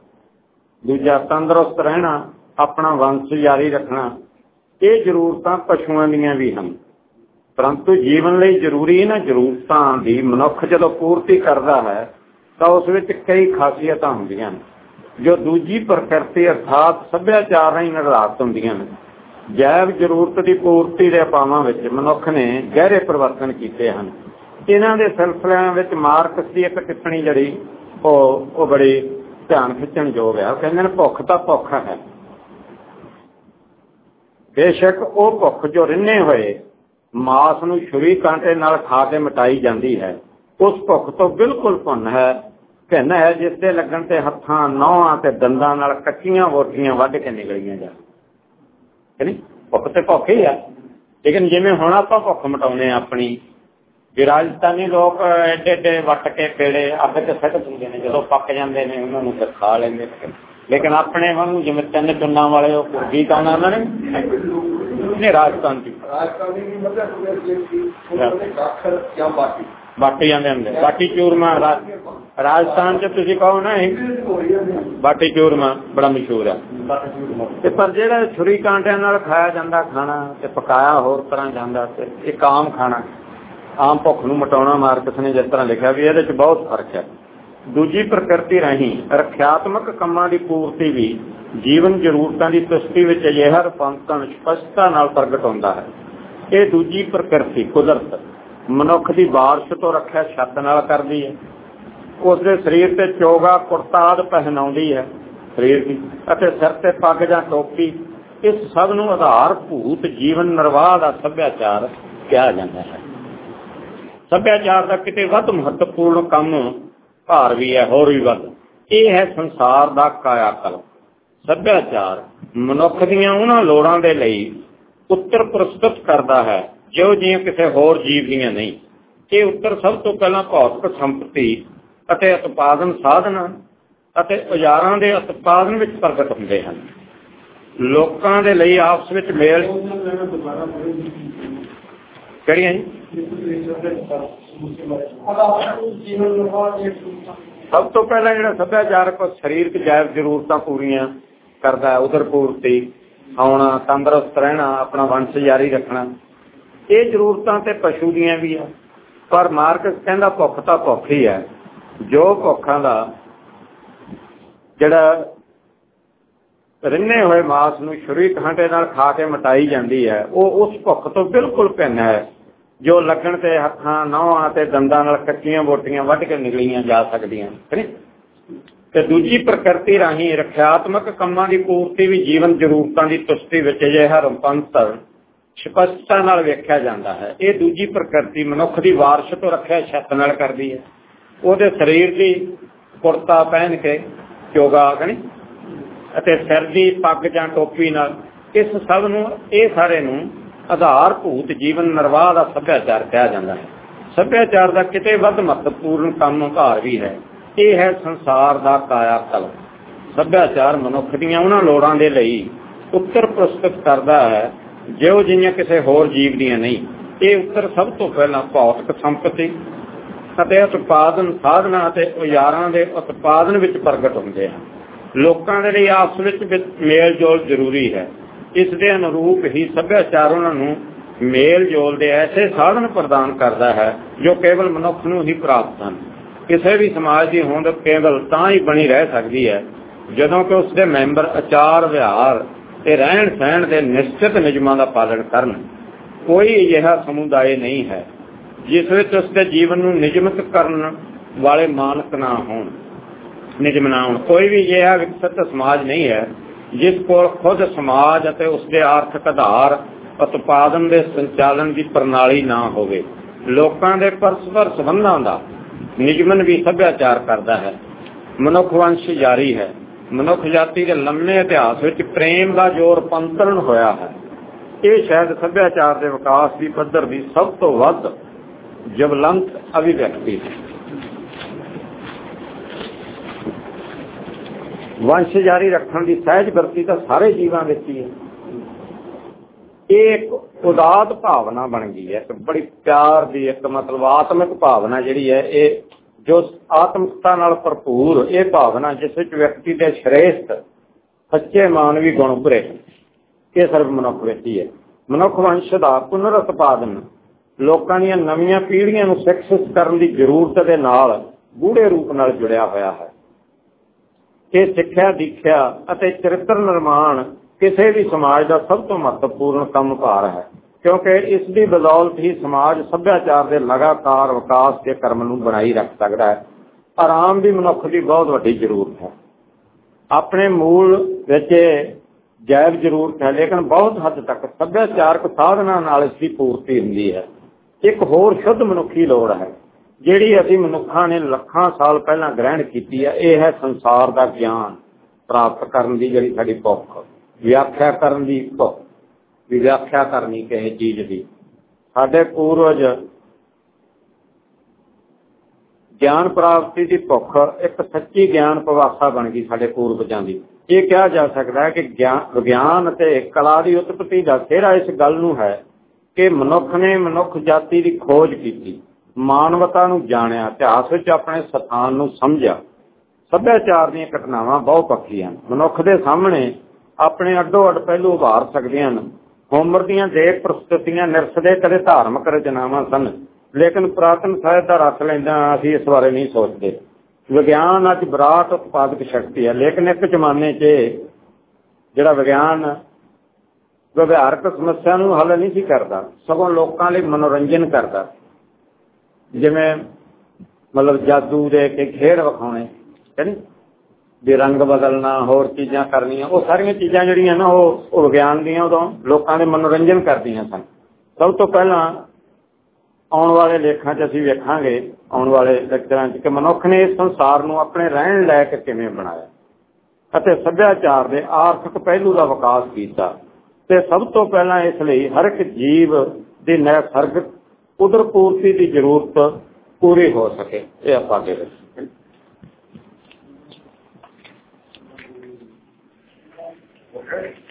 ਦੂਜਾ ਤੰਦਰੁਸਤ ਰਹਿਣਾ, ਆਪਣਾ ਵੰਸ਼ ਜਾਰੀ ਰੱਖਣਾ, ਇਹ ਜ਼ਰੂਰਤਾਂ ਪਸ਼ੂਆਂ ਦੀਆਂ ਵੀ ਹਨ। ਪਰੰਤੂ ਜੀਵਨ ਲਈ ਜ਼ਰੂਰੀ ਇਹਨਾਂ ਜ਼ਰੂਰਤਾਂ ਦੀ ਮਨੁੱਖ ਜਦੋਂ ਪੂਰਤੀ ਕਰਦਾ ਹੈ, ਤਾਂ ਉਸ ਵਿੱਚ ਕਈ ਖਾਸੀਅਤਾਂ ਹੁੰਦੀਆਂ ਨੇ ਜੋ ਦੂਜੀ ਪ੍ਰਕਿਰਤੀ ਅਰਥਾਤ ਸੱਭਿਆਚਾਰ ਰਾਹੀਂ ਨਿਰਧਾਰਤ ਹੁੰਦੀਆਂ ਨੇ ਜੈਵ ਜ਼ਰੂਰਤ ਦੀ ਪੂਰਤੀ ਦੇ ਪਾਵਾਂ ਵਿੱਚ ਮਨੁੱਖ ਨੇ ਗਹਿਰੇ ਪਰਿਵਰਤਨ ਕੀਤੇ ਹਨ। ਇਹਨਾਂ ਦੇ ਸਿਲਸਿਲਿਆਂ ਵਿੱਚ ਮਾਰਕਸ ਦੀ ਇੱਕ ਟਿੱਪਣੀ ਜਿਹੜੀ, ਉਹ ਉਹ ਬੜੀ ਧਿਆਨ ਖਿੱਚਣ ਯੋਗ ਹੈ। ਕਹਿੰਦੇ ਨੇ ਭੁੱਖ ਤਾਂ ਭੁੱਖ ਹੈ। ਬੇਸ਼ੱਕ ਉਹ ਭੁੱਖ ਜੋ ਰਿੰਨੇ ਹੋਏ, ਮਾਸ ਨੂੰ ਛੁਰੀ ਕਾਂਟੇ ਨਾਲ ਖਾ ਕੇ ਮਟਾਈ ਜਾਂਦੀ ਹੈ। ਉਸ ਭੁੱਖ ਤੋਂ ਬਿਲਕੁਲ ਭੁੰਨ ਹੈ। ਭਿੰਨ ਹੈ, ਜਿਸ ਦੇ ਲੱਗਣ ਤੇ ਹੱਥਾਂ ਨੌਹਾਂ ਤੇ ਦੰਦਾਂ ਨਾਲ ਕੱਚੀਆਂ ਵੋਟੀਆਂ ਵੱਢ ਕੇ ਨਿਕਲੀਆਂ ਜਾਣ ਨਹੀਂ ਭੁੱਖ ਤੇ ਭੁੱਖ ਹੀ ਆ ਲੇਕਿਨ ਜਿਵੇਂ ਹੁਣ ਆਪਾਂ ਭੁੱਖ ਮਟਾਉਨੇ ਆ ਆਪਣੀ ਵੀ ਰਾਜਸਥਾਨੀ ਲੋਕ ਐਡੇ ਐਡੇ ਵੱਟ ਕੇ ਪੇੜੇ ਅੱਗ ਤੇ ਸੱਟ ਦਿੰਦੇ ਨੇ ਜਦੋਂ ਪੱਕ ਜਾਂਦੇ ਨੇ ਉਹਨਾਂ ਨੂੰ ਫਿਰ ਖਾ ਲੈਂਦੇ ਨੇ ਲੇਕਿਨ ਆਪਣੇ ਵਾਂਗੂ ਜਿਵੇਂ ਤਿੰਨ ਚੁੰਨਾਂ ਵਾਲੇ ਉਹ ਕੁਰਗੀ ਤਾਂ ਉਹਨਾਂ ਨੇ ਨੇ ਰਾਜਸਥਾਨ ਦੀ ਰਾਜਸਥਾਨੀ ਦੀ ਮਤਲਬ ਪ੍ਰਦੇਸ਼ ਦੀ ਉਹਦੇ ਅੱਖਰ ਜਾਂ ਬਾਕੀ ਬਾਟੀ ਜਾਂਦੇ ਹੁੰਦੇ ਬਾਟੀ ਚੂਰਮਾ ਰਾਜਸਥਾਨ ਚ ਤੁਸੀਂ ਕਹੋ ਨਾ ਇਹ। ਬਾਟੀ ਚੂਰਮਾ ਬੜਾ ਮਸ਼ਹੂਰ ਹੈ ਤੇ ਪਰ ਜਿਹੜਾ ਛੁਰੀ ਕਾਂਟਿਆਂ ਨਾਲ ਖਾਇਆ ਜਾਂਦਾ ਖਾਣਾ ਤੇ ਪਕਾਇਆ ਹੋਰ ਤਰ੍ਹਾਂ ਜਾਂਦਾ ਤੇ ਇੱਕ ਆਮ ਖਾਣਾ, ਆਮ ਭੁੱਖ ਨੂੰ ਮਟਾਉਣਾ ਮਾਰਕਸ ਨੇ ਜਿਸ ਤਰ੍ਹਾਂ ਲਿਖਿਆ ਵੀ ਇਹਦੇ ਚ ਬਹੁਤ ਫ਼ਰਕ ਹੈ। ਦੂਜੀ ਪ੍ਰਕਿਰਤੀ ਰਾਹੀਂ, ਰੱਖਿਆਤਮਕ ਕੰਮਾਂ ਦੀ ਪੂਰਤੀ ਵੀ, ਜੀਵਨ ਜ਼ਰੂਰਤਾਂ ਦੀ ਤੁਸ਼ਟੀ ਵਿੱਚ ਅਜਿਹਾ ਰੂਪਾਂਤਰਨ ਸਪਸ਼ਟਤਾ ਨਾਲ ਪ੍ਰਗਟ ਹੁੰਦਾ ਹੈ। ਇਹ ਦੂਜੀ ਪ੍ਰਕਿਰਤੀ ਕੁਦਰਤ, ਮਨੁੱਖ ਦੀ ਬਾਰਿਸ਼ ਤੋਂ ਰੱਖਿਆ ਛੱਤ ਨਾਲ ਕਰਦੀ ਹੈ। ਉਸ ਦੇ ਸਰੀਰ ਤੇ ਚੋਗਾ ਕੁਰਤਾ ਆਦ ਪਹਿਨਾਉਂਦੀ ਹੈ, ਸਰੀਰ ਦੀ, ਅਤੇ ਸਿਰ ਤੇ ਪੱਗ ਜਾਂ ਟੋਪੀ, ਇਸ ਸਭ ਨੂੰ ਆਧਾਰ ਭੂਤ ਜੀਵਨ ਨਿਰਵਾਹ ਦਾ ਸੱਭਿਆਚਾਰ ਕਿਹਾ ਜਾਂਦਾ ਹੈ। ਸੱਭਿਆਚਾਰ ਦਾ ਕਿਤੇ ਵੱਧ ਮਹੱਤਵਪੂਰਨ ਕੰਮ ਭਾਰ ਵੀ ਹੈ, ਹੋਰ ਵੀ ਵੱਧ। ਇਹ ਹੈ ਸੰਸਾਰ ਦਾ ਕਾਇਆਕਲ ਸੱਭਿਆਚਾਰ ਮਨੁੱਖ ਦੀਆਂ ਉਹਨਾਂ ਲੋੜਾਂ ਦੇ ਲਈ ਉੱਤਰ ਪ੍ਰਸਤੁਤ ਕਰਦਾ ਹੈ ਜੋ ਜਿਹੀਆਂ ਕਿਸੇ ਹੋਰ ਜੀਵ ਦੀਆਂ ਨਹੀਂ। ਇਹ ਉੱਤਰ ਸਭ ਤੋਂ ਪਹਿਲਾਂ ਭੌਤਿਕ ਸੰਪਤੀ ਅਤੇ ਉਤਪਾਦਨ ਸਾਧਨ ਅਤੇ ਔਜ਼ਾਰਾਂ ਦੇ ਉਤਪਾਦਨ ਵਿੱਚ ਪ੍ਰਗਟ ਹੁੰਦੇ ਹਨ। ਲੋਕਾਂ ਦੇ ਲਈ ਆਪਸ ਵਿੱਚ ਮੇਲ ਕਿਹੜੀਆਂ ਜੀ? ਸਭ ਤੋਂ ਪਹਿਲਾਂ ਜਿਹੜਾ ਸੱਭਿਆਚਾਰਕ ਸਰੀਰਕ ਜੈਵ ਜ਼ਰੂਰਤਾਂ ਪੂਰੀਆਂ ਕਰਦਾ ਹੈ, ਉਦਰ ਪੂਰਤੀ ਆਉਣਾ ਤੰਦਰੁਸਤ ਰਹਿਣਾ, ਆਪਣਾ ਵੰਸ਼ ਜਾਰੀ ਰੱਖਣਾ, ਇਹ ਜ਼ਰੂਰਤਾਂ ਤੇ ਪਸ਼ੂ ਦੀਆਂ ਵੀ ਆ। ਪਰ ਮਾਰਕਸ ਕਹਿੰਦਾ ਭੁੱਖ ਤਾਂ ਭੁੱਖ ਹੀ ਹੈ। ਜੋ ਭੁੱਖਾਂ ਦਾ ਜਿਹੜਾ ਰਿੰਨੇ ਹੋਏ ਮਾਸ ਨੂੰ ਛੁਰੀ ਕਾਂਟੇ ਨਾਲ ਖਾ ਕੇ ਮਟਾਈ ਜਾਂਦੀ ਹੈ, ਉਹ ਉਸ ਭੁੱਖ ਤੋਂ ਬਿਲਕੁਲ ਭਿੰਨ ਹੈ, ਜੋ ਲੱਗਣ ਤੇ ਹੱਥਾਂ ਨੌਹਾਂ ਤੇ ਦੰਦਾਂ ਨਾਲ ਕੱਚੀਆਂ ਬੋਟੀਆਂ ਵੱਢ ਕੇ ਨਿਕਲੀਆਂ ਜਾ ਸਕਦੀਆਂ ਤੇ ਦੂਜੀ ਪ੍ਰਕਿਰਤੀ ਰਾਹੀਂ ਰਖਿਆਤਮਕ ਕੰਮਾਂ ਦੀ ਪੂਰਤੀ ਵੀ ਜੀਵਨ ਜ਼ਰੂਰਤਾਂ ਦੀ ਤੁਸ਼ਟੀ ਵਿੱਚ ਅਜਿਹਾ ਰੂਪਾਂਤਰ ਸਪਸ਼ਟਤਾ ਨਾਲ ਵੇਖਿਆ ਜਾਂਦਾ ਹੈ। ਇਹ ਦੂਜੀ ਪ੍ਰਕਿਰਤੀ ਮਨੁੱਖ ਦੀ ਵਾਰਸ਼ ਤੋਂ ਰੱਖਿਆ ਛੱਤ ਨਾਲ ਕਰਦੀ ਹੈ। ਉਹਦੇ ਸਰੀਰ ਦੀ ਕੁਰਤਾ ਪਹਿਨ ਕੇ ਚੋਗਾ ਕਣੀ ਅਤੇ ਸਿਰ ਦੀ ਪੱਗ ਜਾਂ ਟੋਪੀ ਨਾਲ ਇਸ ਸਭ ਨੂੰ, ਇਹ ਸਾਰੇ ਨੂੰ ਆਧਾਰ ਜੀਵਨ ਨਿਰਵਾਹ ਦਾ ਸੱਭਿਆਚਾਰ ਕਿਹਾ ਜਾਂਦਾ ਹੈ। ਸੱਭਿਆਚਾਰ ਦਾ ਕਿਤੇ ਵੱਧ ਮਹੱਤਵਪੂਰਨ ਕੰਮ ਭਾਰ ਵੀ ਹੈ। ਇਹ ਹੈ ਸੰਸਾਰ ਦਾ ਕਾਇਆ ਕਾਇਆਕਲ ਸੱਭਿਆਚਾਰ ਮਨੁੱਖ ਦੀਆਂ ਉਹਨਾਂ ਲੋੜਾਂ ਦੇ ਲਈ ਉੱਤਰ ਪ੍ਰਸਤੁਤ ਕਰਦਾ ਹੈ ਜੋ ਜਿਹੀਆਂ ਕਿਸੇ ਹੋਰ ਜੀਵ ਦੀਆਂ ਨਹੀਂ। ਇਹ ਉੱਤਰ ਸਭ ਤੋਂ ਪਹਿਲਾਂ ਭੌਤਿਕ ਸੰਪਤੀ ਅਤੇ ਉਤਪਾਦਨ ਸਾਧਨਾਂ ਅਤੇ ਔਜ਼ਾਰਾਂ ਦੇ ਉਤਪਾਦਨ ਵਿੱਚ ਪ੍ਰਗਟ ਹੁੰਦੇ ਹਨ। ਲੋਕਾਂ ਦੇ ਲਈ ਆਪਸ ਵਿੱਚ ਮੇਲ ਜੋਲ ਜ਼ਰੂਰੀ ਹੈ। ਇਸ ਦੇ ਅਨੁਰੂਪ ਹੀ ਸੱਭਿਆਚਾਰ ਉਹਨਾਂ ਨੂੰ ਮੇਲ ਜੋਲ ਦੇ ਐਸੇ ਸਾਧਨ ਪ੍ਰਦਾਨ ਕਰਦਾ ਹੈ, ਜੋ ਕੇਵਲ ਮਨੁੱਖ ਨੂੰ ਹੀ ਪ੍ਰਾਪਤ ਹਨ। ਕਿਸੇ ਵੀ ਸਮਾਜ ਦੀ ਹੋਂਦ ਕੇਵਲ ਤਾਂ ਹੀ ਬਣੀ ਰਹਿ ਸਕਦੀ ਹੈ, ਜਦੋਂ ਕਿ ਉਸ ਦੇ ਮੈਂਬਰ ਆਚਾਰ ਵਿਹਾਰ ਤੇ ਰਹਿਣ ਸਹਿਣ ਦੇ ਨਿਸ਼ਚਿਤ ਨਿਯਮਾਂ ਦਾ ਪਾਲਣ ਕਰਨ। ਕੋਈ ਅਜਿਹਾ ਸਮੁਦਾਇ ਨਹੀਂ ਹੈ। ਜਿਸ ਵਿੱਚ ਉਸ ਦੇ ਜੀਵਨ ਨੂੰ ਨਿਯਮਿਤ ਕਰਨ ਵਾਲੇ ਮਾਨਕ ਨਾ ਹੋਣ, ਨਿਯਮ ਨਾ ਹੋਣ। ਕੋਈ ਵੀ ਅਜਿਹਾ ਵਿਕਸਿਤ ਸਮਾਜ ਨਹੀਂ ਹੈ, ਜਿਸ ਕੋਲ ਖੁਦ ਸਮਾਜ ਅਤੇ ਉਸ ਦੇ ਆਰਥਿਕ ਆਧਾਰ ਉਤਪਾਦਨ ਦੇ ਸੰਚਾਲਨ ਦੀ ਪ੍ਰਣਾਲੀ ਨਾ ਹੋਵੇ, ਲੋਕਾਂ ਦੇ ਪਰਸਪਰ ਸੰਬੰਧਾਂ ਦਾ ਨਿਯਮਨ ਵੀ ਸੱਭਿਆਚਾਰ ਕਰਦਾ ਹੈ। ਮਨੁੱਖ ਵੰਸ਼ ਜਾਰੀ ਹੈ। ਮਨੁੱਖ ਜਾਤੀ ਦੇ ਲੰਮੇ ਇਤਿਹਾਸ ਵਿੱਚ ਪ੍ਰੇਮ ਦਾ ਜੋਰ ਪੰਤਰਨ ਹੋਇਆ ਹੈ। ਇਹ ਸ਼ਾਇਦ ਸੱਭਿਆਚਾਰ ਦੇ ਵਿਕਾਸ ਦੀ ਪੱਧਰ ਦੀ ਸਭ ਤੋਂ ਵੱਧ ਜਵਲੰਤ ਅਭਿਵਿਅਕਤੀ ਹੈ ਵੰਸ਼ ਜਾਰੀ ਰੱਖਣ ਦੀ ਸਹਿਜ ਵਰਤੀ ਤਾਂ ਸਾਰੇ ਜੀਵਾਂ ਵਿੱਚ ਹੀ ਹੈ ਇਹ ਇੱਕ ਉਦਾਤ ਭਾਵਨਾ ਬਣ ਗਈ ਹੈ ਇੱਕ ਬੜੀ ਪਿਆਰ ਦੀ ਇੱਕ ਮਤਲਬ ਆਤਮਿਕ ਭਾਵਨਾ ਜਿਹੜੀ ਹੈ ਇਹ ਜੋ ਆਤਮਿਕਤਾ ਨਾਲ ਭਰਪੂਰ ਇਹ ਭਾਵਨਾ ਜਿਸ ਵਿੱਚ ਵਿਅਕਤੀ ਦੇ ਸ਼੍ਰੇਸ਼ਟ ਸੱਚੇ ਮਾਨਵੀ ਗੁਣ ਭਰੇ ਇਹ ਸਰਬ ਮਨੁੱਖ ਵਿੱਚ ਹੀ ਹੈ ਮਨੁੱਖ ਵੰਸ਼ ਦਾ ਪੁਨਰ ਉਤਪਾਦਨ ਲੋਕਾਂ ਦੀਆਂ ਨਵੀਆਂ ਪੀੜ੍ਹੀਆਂ ਨੂੰ ਸਿੱਖਿਤ ਕਰਨ ਦੀ ਜ਼ਰੂਰਤ ਦੇ ਨਾਲ ਗੂੜੇ ਰੂਪ ਨਾਲ ਜੁੜਿਆ ਹੋਇਆ ਹੈ। ਇਹ ਸਿੱਖਿਆ, ਦੀਖਿਆ ਅਤੇ ਚਰਿੱਤਰ ਨਿਰਮਾਣ ਕਿਸੇ ਵੀ ਸਮਾਜ ਦਾ ਸਭ ਤੋਂ ਮਹੱਤਵਪੂਰਨ ਕੰਮਕਾਰ ਹੈ, ਕਿਉਂਕਿ ਇਸ ਦੀ ਬਦੌਲਤ ਹੀ ਸਮਾਜ ਸੱਭਿਆਚਾਰ ਦੇ ਲਗਾਤਾਰ ਵਿਕਾਸ ਦੇ ਕਰਮ ਨੂੰ ਬਣਾਈ ਰੱਖ ਸਕਦਾ ਹੈ। ਆਰਾਮ ਵੀ ਮਨੁੱਖ ਦੀ ਬਹੁਤ ਵੱਡੀ ਜ਼ਰੂਰਤ ਹੈ। ਆਪਣੇ ਮੂਲ ਵਿੱਚ ਜੈਵ ਜ਼ਰੂਰਤ ਹੈ, ਲੇਕਿਨ ਬਹੁਤ ਹੱਦ ਤੱਕ ਸੱਭਿਆਚਾਰਕ ਸਾਧਨਾ ਨਾਲ ਇਸ ਦੀ ਪੂਰਤੀ ਹੁੰਦੀ ਹੈ। ਇੱਕ ਹੋਰ ਸ਼ੁੱਧ ਮਨੁੱਖੀ ਲੋੜ ਹੈ, ਜਿਹੜੀ ਅਸੀਂ ਮਨੁੱਖਾਂ ਨੇ ਲੱਖਾਂ ਸਾਲ ਪਹਿਲਾਂ ਗ੍ਰਹਿਣ ਕੀਤੀ ਹੈ, ਇਹ ਹੈ ਸੰਸਾਰ ਦਾ ਗਿਆਨ ਪ੍ਰਾਪਤ ਕਰਨ ਦੀ ਜਿਹੜੀ ਸਾਡੀ ਭੁੱਖ, ਵਿਆਖਿਆ ਕਰਨ ਦੀ ਭੁੱਖ ਵਿਆਖਿਆ ਕਰਨੀ ਕਿਸੇ ਚੀਜ਼ ਦੀ। ਸਾਡੇ ਪੂਰਵਜ ਗਿਆਨ ਪ੍ਰਾਪਤੀ ਦੀ ਭੁੱਖ ਇੱਕ ਸੱਚੀ ਗਿਆਨ ਪਵਾਸਾ ਬਣ ਗਈ ਸਾਡੇ ਪੂਰਵਜਾਂ ਦੀ। ਇਹ ਕਿਹਾ ਜਾ ਸਕਦਾ ਹੈ ਕਿ ਵਿਗਿਆਨ ਅਤੇ ਕਲਾ ਦੀ ਉਤਪਤੀ ਦਾ ਸਿਹਰਾ ਇਸ ਗੱਲ ਨੂੰ ਹੈ ਕਿ ਮਨੁੱਖ ਨੇ ਮਨੁੱਖ ਜਾਤੀ ਦੀ ਖੋਜ ਕੀਤੀ, ਮਾਨਵਤਾ ਨੂੰ ਜਾਣਿਆ, ਇਤਿਹਾਸ ਵਿੱਚ ਆਪਣੇ ਸਥਾਨ ਨੂੰ ਸਮਝਿਆ। ਸੱਭਿਆਚਾਰ ਦੀਆਂ ਘਟਨਾਵਾਂ ਬਹੁ ਪੱਖੀਆਂ ਮਨੁੱਖ ਦੇ ਸਾਹਮਣੇ ਆਪਣੇ ਅੱਡੋ ਅੱਡ ਪਹਿਲੂ ਉਭਾਰ ਸਕਦੀਆਂ ਹਨ। ਹੋਮਰ ਦੀਆਂ ਦੇਖ ਪ੍ਰਸਤੁਤੀਆਂ ਨਿਰਸਦੇ ਕਦੇ ਧਾਰਮਿਕ ਰਚਨਾਵਾਂ ਸਨ, ਲੇਕਿਨ ਪ੍ਰਾਤਨ ਸਾਹਿਤ ਦਾ ਰਸ ਲੈਂਦਾ ਅਸੀਂ ਇਸ ਬਾਰੇ ਨਹੀਂ ਸੋਚਦੇ। ਵਿਗਿਆਨ ਅੱਜ ਬਰਾਤ ਉਤਪਾਦਕ ਸ਼ਕਤੀ ਹੈ, ਲੇਕਿਨ ਇੱਕ ਜ਼ਮਾਨੇ 'ਚ ਜਿਹੜਾ ਵਿਗਿਆਨ ਵਿਵਹਾਰਕ ਸਮੱਸਿਆ ਨੂੰ ਹੱਲ ਨਹੀਂ ਸੀ ਕਰਦਾ, ਸਗੋਂ ਲੋਕਾਂ ਲਈ ਮਨੋਰੰਜਨ ਕਰਦਾ। ਜਿਵੇਂ ਮਤਲਬ ਜਾਦੂ ਦੇ ਕੇ ਖੇਡ ਵਿਖਾਉਣੇ, ਹੈ ਵੀ ਰੰਗ ਬਦਲਣਾ, ਹੋਰ ਚੀਜ਼ਾਂ ਕਰਨੀਆਂ, ਉਹ ਸਾਰੀਆਂ ਚੀਜ਼ਾਂ ਜਿਹੜੀਆਂ ਨਾ, ਉਹ ਵਿਗਿਆਨ ਦੀਆਂ ਉਦੋਂ ਲੋਕਾਂ ਦੇ ਮਨੋਰੰਜਨ ਕਰਦੀਆਂ ਸਨ। ਸਭ ਤੋਂ ਪਹਿਲਾਂ ਆਉਣ ਵਾਲੇ ਲੇਖਾਂ 'ਚ ਅਸੀਂ ਵੇਖਾਂਗੇ, ਆਉਣ ਵਾਲੇ ਲੈਕਚਰਾਂ 'ਚ ਕਿ ਮਨੁੱਖ ਨੇ ਇਸ ਸੰਸਾਰ ਨੂੰ ਆਪਣੇ ਰਹਿਣ ਲਾਇਕ ਕਿਵੇਂ ਬਣਾਇਆ। ਅਤੇ ਸੱਭਿਆਚਾਰ ਦੇ ਆਰਥਿਕ ਪਹਿਲੂ ਦਾ ਵਿਕਾਸ ਕੀਤਾ। ਤੇ ਸਭ ਤੋਂ ਪਹਿਲਾਂ ਇਸ ਲਈ ਹਰ ਇੱਕ ਜੀਵ ਦੀ ਨੈਸਰਗਿਕ ਉਦਰ ਪੂਰਤੀ ਦੀ ਜ਼ਰੂਰਤ ਪੂਰੀ ਹੋ ਸਕੇ, ਇਹ ਆਪਾਂ ਦੇ ਵਿੱਚ Okay.